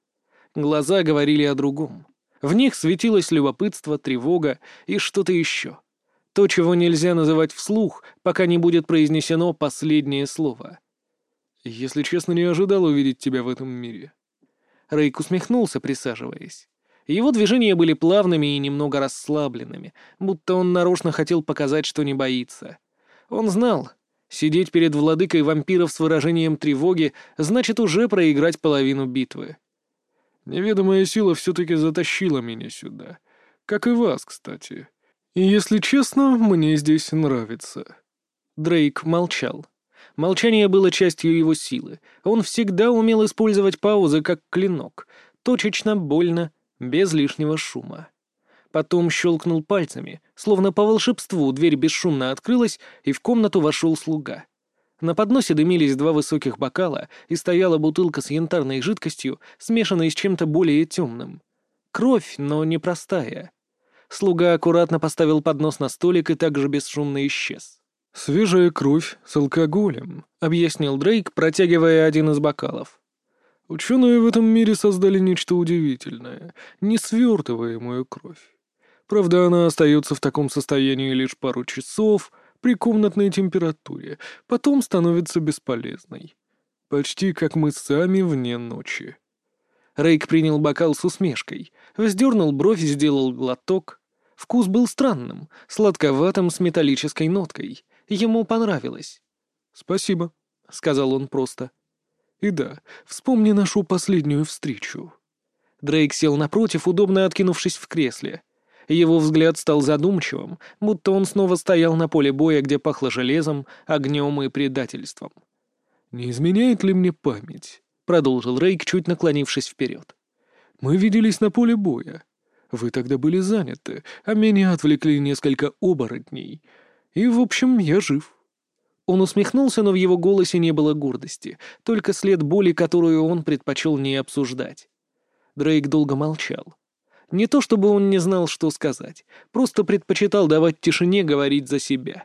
Глаза говорили о другом. В них светилось любопытство, тревога и что-то еще. То, чего нельзя называть вслух, пока не будет произнесено последнее слово — если честно, не ожидал увидеть тебя в этом мире. Рейк усмехнулся, присаживаясь. Его движения были плавными и немного расслабленными, будто он нарочно хотел показать, что не боится. Он знал, сидеть перед владыкой вампиров с выражением тревоги значит уже проиграть половину битвы. Неведомая сила все-таки затащила меня сюда. Как и вас, кстати. И, если честно, мне здесь нравится. Дрейк молчал. Молчание было частью его силы. Он всегда умел использовать паузы как клинок, точечно, больно, без лишнего шума. Потом щелкнул пальцами, словно по волшебству дверь бесшумно открылась, и в комнату вошел слуга. На подносе дымились два высоких бокала, и стояла бутылка с янтарной жидкостью, смешанной с чем-то более темным. Кровь, но непростая. Слуга аккуратно поставил поднос на столик и также бесшумно исчез. «Свежая кровь с алкоголем», — объяснил Дрейк, протягивая один из бокалов. «Ученые в этом мире создали нечто удивительное, несвертываемую кровь. Правда, она остается в таком состоянии лишь пару часов при комнатной температуре, потом становится бесполезной. Почти как мы сами вне ночи». Рейк принял бокал с усмешкой, вздернул бровь, сделал глоток. Вкус был странным, сладковатым с металлической ноткой — Ему понравилось. «Спасибо», — сказал он просто. «И да, вспомни нашу последнюю встречу». Дрейк сел напротив, удобно откинувшись в кресле. Его взгляд стал задумчивым, будто он снова стоял на поле боя, где пахло железом, огнем и предательством. «Не изменяет ли мне память?» — продолжил Рейк, чуть наклонившись вперед. «Мы виделись на поле боя. Вы тогда были заняты, а меня отвлекли несколько оборотней, и, в общем, я жив». Он усмехнулся, но в его голосе не было гордости, только след боли, которую он предпочел не обсуждать. Дрейк долго молчал. Не то чтобы он не знал, что сказать, просто предпочитал давать тишине говорить за себя.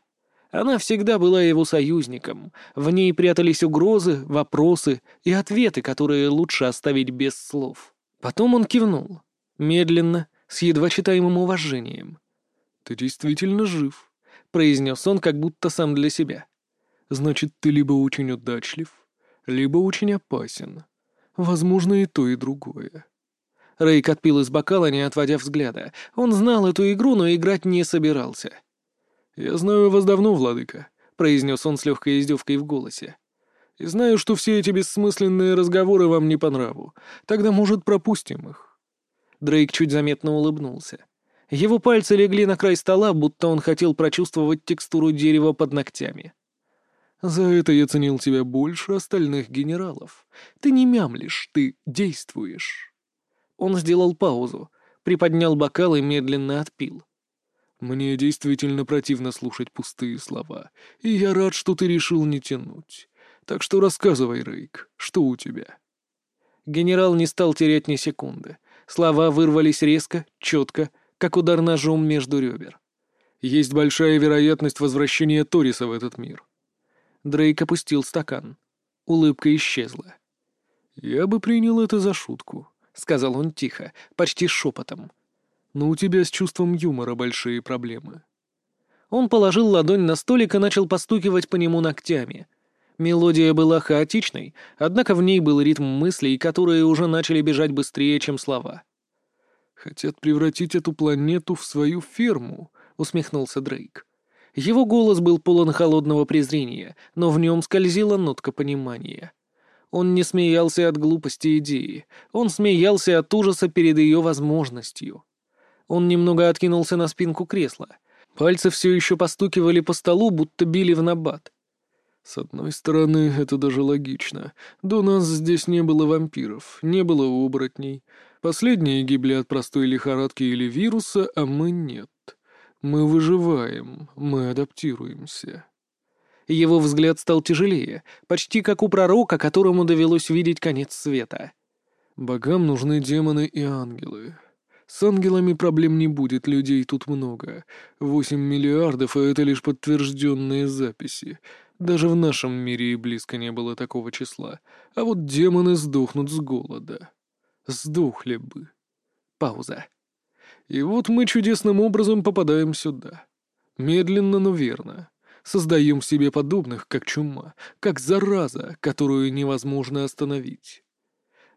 Она всегда была его союзником, в ней прятались угрозы, вопросы и ответы, которые лучше оставить без слов. Потом он кивнул, медленно, с едва читаемым уважением. «Ты действительно жив», — произнес он как будто сам для себя. «Значит, ты либо очень удачлив, либо очень опасен. Возможно, и то, и другое». Рейк отпил из бокала, не отводя взгляда. Он знал эту игру, но играть не собирался. «Я знаю вас давно, владыка», — произнес он с легкой издевкой в голосе. И знаю, что все эти бессмысленные разговоры вам не по нраву. Тогда, может, пропустим их?» Дрейк чуть заметно улыбнулся. Его пальцы легли на край стола, будто он хотел прочувствовать текстуру дерева под ногтями. «За это я ценил тебя больше остальных генералов. Ты не мямлишь, ты действуешь». Он сделал паузу, приподнял бокал и медленно отпил. «Мне действительно противно слушать пустые слова, и я рад, что ты решил не тянуть. Так что рассказывай, Рейк, что у тебя?» Генерал не стал терять ни секунды. Слова вырвались резко, четко, как удар ножом между ребер. «Есть большая вероятность возвращения Ториса в этот мир». Дрейк опустил стакан. Улыбка исчезла. «Я бы принял это за шутку», — сказал он тихо, почти шепотом. «Но у тебя с чувством юмора большие проблемы». Он положил ладонь на столик и начал постукивать по нему ногтями — Мелодия была хаотичной, однако в ней был ритм мыслей, которые уже начали бежать быстрее, чем слова. «Хотят превратить эту планету в свою ферму», — усмехнулся Дрейк. Его голос был полон холодного презрения, но в нем скользила нотка понимания. Он не смеялся от глупости идеи, он смеялся от ужаса перед ее возможностью. Он немного откинулся на спинку кресла. Пальцы все еще постукивали по столу, будто били в набат. С одной стороны, это даже логично. До нас здесь не было вампиров, не было оборотней. Последние гибли от простой лихорадки или вируса, а мы нет. Мы выживаем, мы адаптируемся. Его взгляд стал тяжелее, почти как у пророка, которому довелось видеть конец света. Богам нужны демоны и ангелы. С ангелами проблем не будет, людей тут много. Восемь миллиардов, а это лишь подтвержденные записи. Даже в нашем мире и близко не было такого числа. А вот демоны сдохнут с голода. Сдохли бы. Пауза. И вот мы чудесным образом попадаем сюда. Медленно, но верно. Создаем себе подобных, как чума, как зараза, которую невозможно остановить.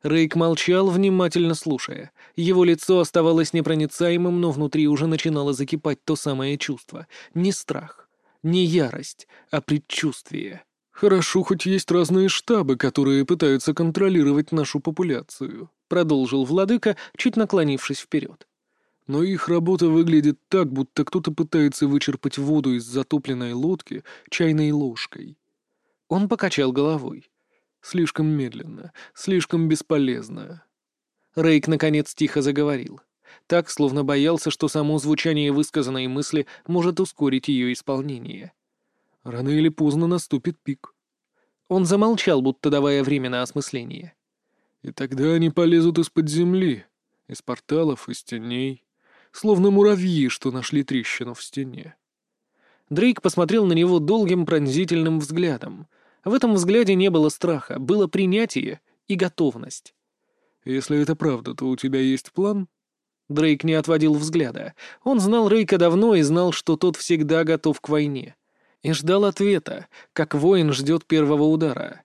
Рейк молчал, внимательно слушая. Его лицо оставалось непроницаемым, но внутри уже начинало закипать то самое чувство. Не страх, не ярость, а предчувствие. «Хорошо, хоть есть разные штабы, которые пытаются контролировать нашу популяцию», — продолжил владыка, чуть наклонившись вперед. «Но их работа выглядит так, будто кто-то пытается вычерпать воду из затопленной лодки чайной ложкой». Он покачал головой. «Слишком медленно, слишком бесполезно». Рейк, наконец, тихо заговорил так, словно боялся, что само звучание высказанной мысли может ускорить ее исполнение. Рано или поздно наступит пик. Он замолчал, будто давая время на осмысление. И тогда они полезут из-под земли, из порталов, из теней, словно муравьи, что нашли трещину в стене. Дрейк посмотрел на него долгим пронзительным взглядом. В этом взгляде не было страха, было принятие и готовность. «Если это правда, то у тебя есть план?» Дрейк не отводил взгляда. Он знал Рейка давно и знал, что тот всегда готов к войне. И ждал ответа, как воин ждет первого удара.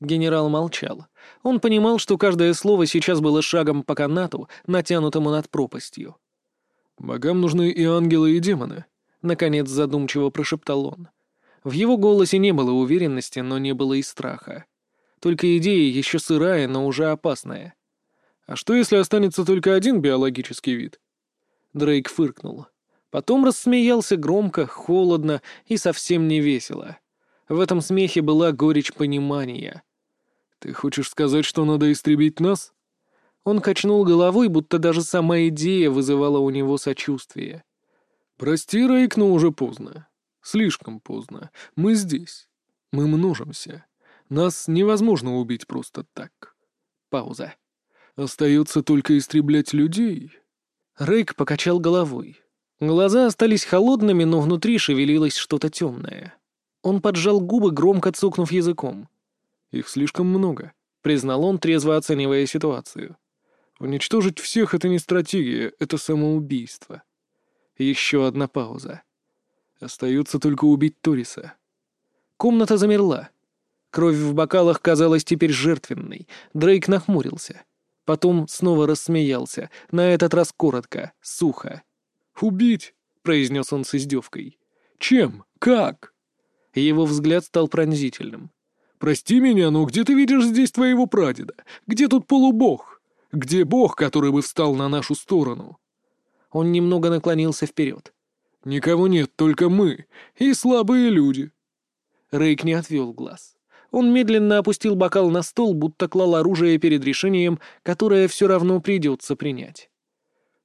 Генерал молчал. Он понимал, что каждое слово сейчас было шагом по канату, натянутому над пропастью. «Богам нужны и ангелы, и демоны», — наконец задумчиво прошептал он. В его голосе не было уверенности, но не было и страха. Только идея еще сырая, но уже опасная. А что, если останется только один биологический вид? Дрейк фыркнул. Потом рассмеялся громко, холодно и совсем не весело. В этом смехе была горечь понимания. «Ты хочешь сказать, что надо истребить нас?» Он качнул головой, будто даже сама идея вызывала у него сочувствие. «Прости, Рейк, но уже поздно. Слишком поздно. Мы здесь. Мы множимся. Нас невозможно убить просто так». Пауза. Остается только истреблять людей. Рейк покачал головой. Глаза остались холодными, но внутри шевелилось что-то темное. Он поджал губы, громко цукнув языком. «Их слишком много», — признал он, трезво оценивая ситуацию. «Уничтожить всех — это не стратегия, это самоубийство». Еще одна пауза. Остается только убить Ториса. Комната замерла. Кровь в бокалах казалась теперь жертвенной. Дрейк нахмурился. Потом снова рассмеялся, на этот раз коротко, сухо. «Убить!» — произнес он с издевкой. «Чем? Как?» Его взгляд стал пронзительным. «Прости меня, но где ты видишь здесь твоего прадеда? Где тут полубог? Где бог, который бы встал на нашу сторону?» Он немного наклонился вперед. «Никого нет, только мы и слабые люди». Рейк не отвел глаз. Он медленно опустил бокал на стол, будто клал оружие перед решением, которое все равно придется принять.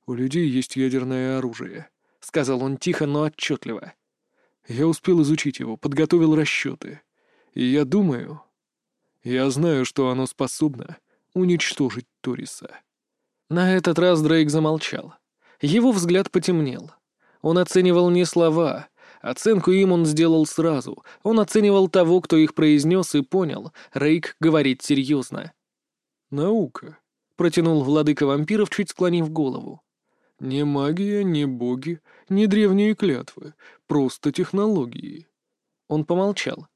«У людей есть ядерное оружие», — сказал он тихо, но отчетливо. «Я успел изучить его, подготовил расчеты. И я думаю... Я знаю, что оно способно уничтожить Ториса». На этот раз Дрейк замолчал. Его взгляд потемнел. Он оценивал не слова. Оценку им он сделал сразу. Он оценивал того, кто их произнес, и понял. Рейк говорит серьезно. «Наука», — протянул владыка вампиров, чуть склонив голову. «Не магия, не боги, не древние клятвы, просто технологии». Он помолчал.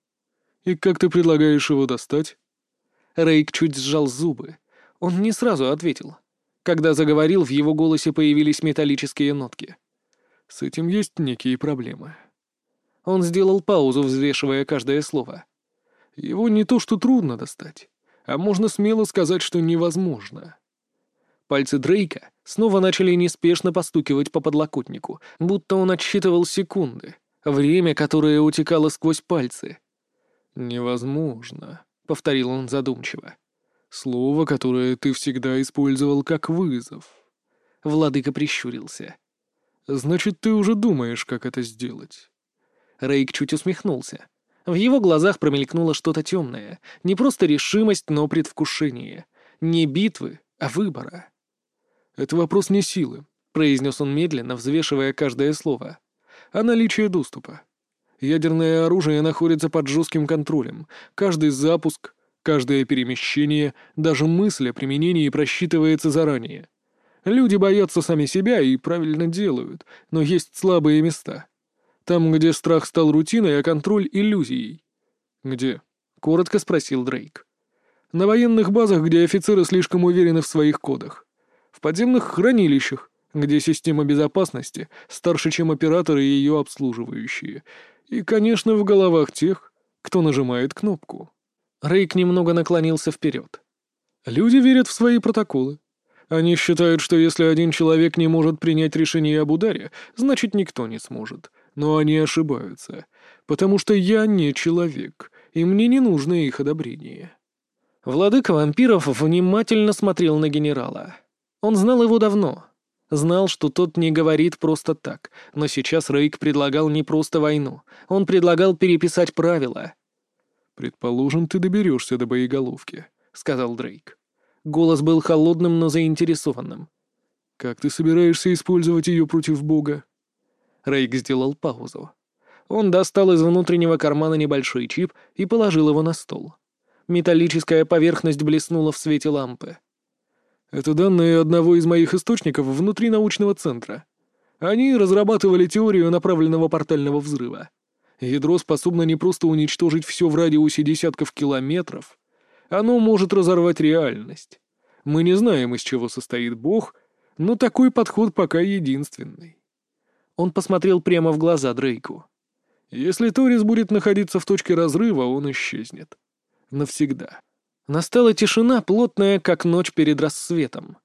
«И как ты предлагаешь его достать?» Рейк чуть сжал зубы. Он не сразу ответил. Когда заговорил, в его голосе появились металлические нотки. «С этим есть некие проблемы». Он сделал паузу, взвешивая каждое слово. «Его не то что трудно достать, а можно смело сказать, что невозможно». Пальцы Дрейка снова начали неспешно постукивать по подлокотнику, будто он отсчитывал секунды, время, которое утекало сквозь пальцы. «Невозможно», — повторил он задумчиво. Слово, которое ты всегда использовал как вызов. Владыка прищурился. Значит, ты уже думаешь, как это сделать. Рейк чуть усмехнулся. В его глазах промелькнуло что-то темное. Не просто решимость, но предвкушение. Не битвы, а выбора. «Это вопрос не силы», — произнес он медленно, взвешивая каждое слово, — «а наличие доступа. Ядерное оружие находится под жестким контролем. Каждый запуск, Каждое перемещение, даже мысль о применении просчитывается заранее. Люди боятся сами себя и правильно делают, но есть слабые места. Там, где страх стал рутиной, а контроль — иллюзией. «Где?» — коротко спросил Дрейк. «На военных базах, где офицеры слишком уверены в своих кодах. В подземных хранилищах, где система безопасности старше, чем операторы и ее обслуживающие. И, конечно, в головах тех, кто нажимает кнопку». Рейк немного наклонился вперед. «Люди верят в свои протоколы. Они считают, что если один человек не может принять решение об ударе, значит, никто не сможет. Но они ошибаются, потому что я не человек, и мне не нужно их одобрение». Владыка вампиров внимательно смотрел на генерала. Он знал его давно. Знал, что тот не говорит просто так, но сейчас Рейк предлагал не просто войну. Он предлагал переписать правила — «Предположим, ты доберешься до боеголовки», — сказал Дрейк. Голос был холодным, но заинтересованным. «Как ты собираешься использовать ее против Бога?» Рейк сделал паузу. Он достал из внутреннего кармана небольшой чип и положил его на стол. Металлическая поверхность блеснула в свете лампы. «Это данные одного из моих источников внутри научного центра. Они разрабатывали теорию направленного портального взрыва. Ядро способно не просто уничтожить все в радиусе десятков километров. Оно может разорвать реальность. Мы не знаем, из чего состоит Бог, но такой подход пока единственный. Он посмотрел прямо в глаза Дрейку. Если Торис будет находиться в точке разрыва, он исчезнет. Навсегда. Настала тишина, плотная, как ночь перед рассветом.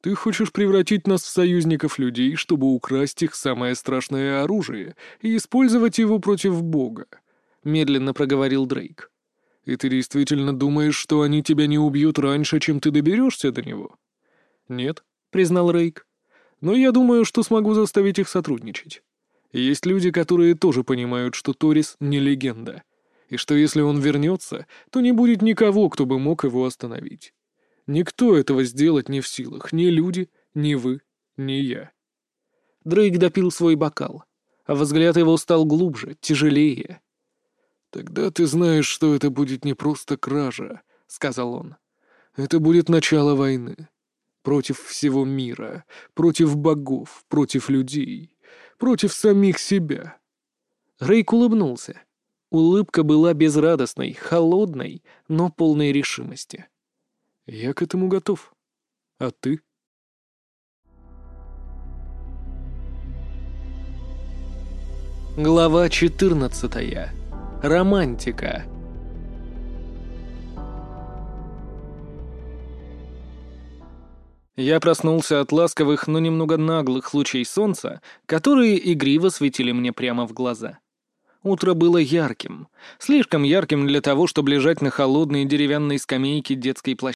Ты хочешь превратить нас в союзников людей, чтобы украсть их самое страшное оружие и использовать его против Бога», — медленно проговорил Дрейк. «И ты действительно думаешь, что они тебя не убьют раньше, чем ты доберешься до него?» «Нет», — признал Рейк. «Но я думаю, что смогу заставить их сотрудничать. Есть люди, которые тоже понимают, что Торис не легенда, и что если он вернется, то не будет никого, кто бы мог его остановить. Никто этого сделать не в силах, ни люди, ни вы, ни я. Дрейк допил свой бокал, а взгляд его стал глубже, тяжелее. «Тогда ты знаешь, что это будет не просто кража», — сказал он. «Это будет начало войны. Против всего мира, против богов, против людей, против самих себя». Рейк улыбнулся. Улыбка была безрадостной, холодной, но полной решимости. «Я к этому готов. А ты?» Глава 14. Романтика. Я проснулся от ласковых, но немного наглых лучей солнца, которые игриво светили мне прямо в глаза. Утро было ярким. Слишком ярким для того, чтобы лежать на холодной деревянной скамейке детской площадки.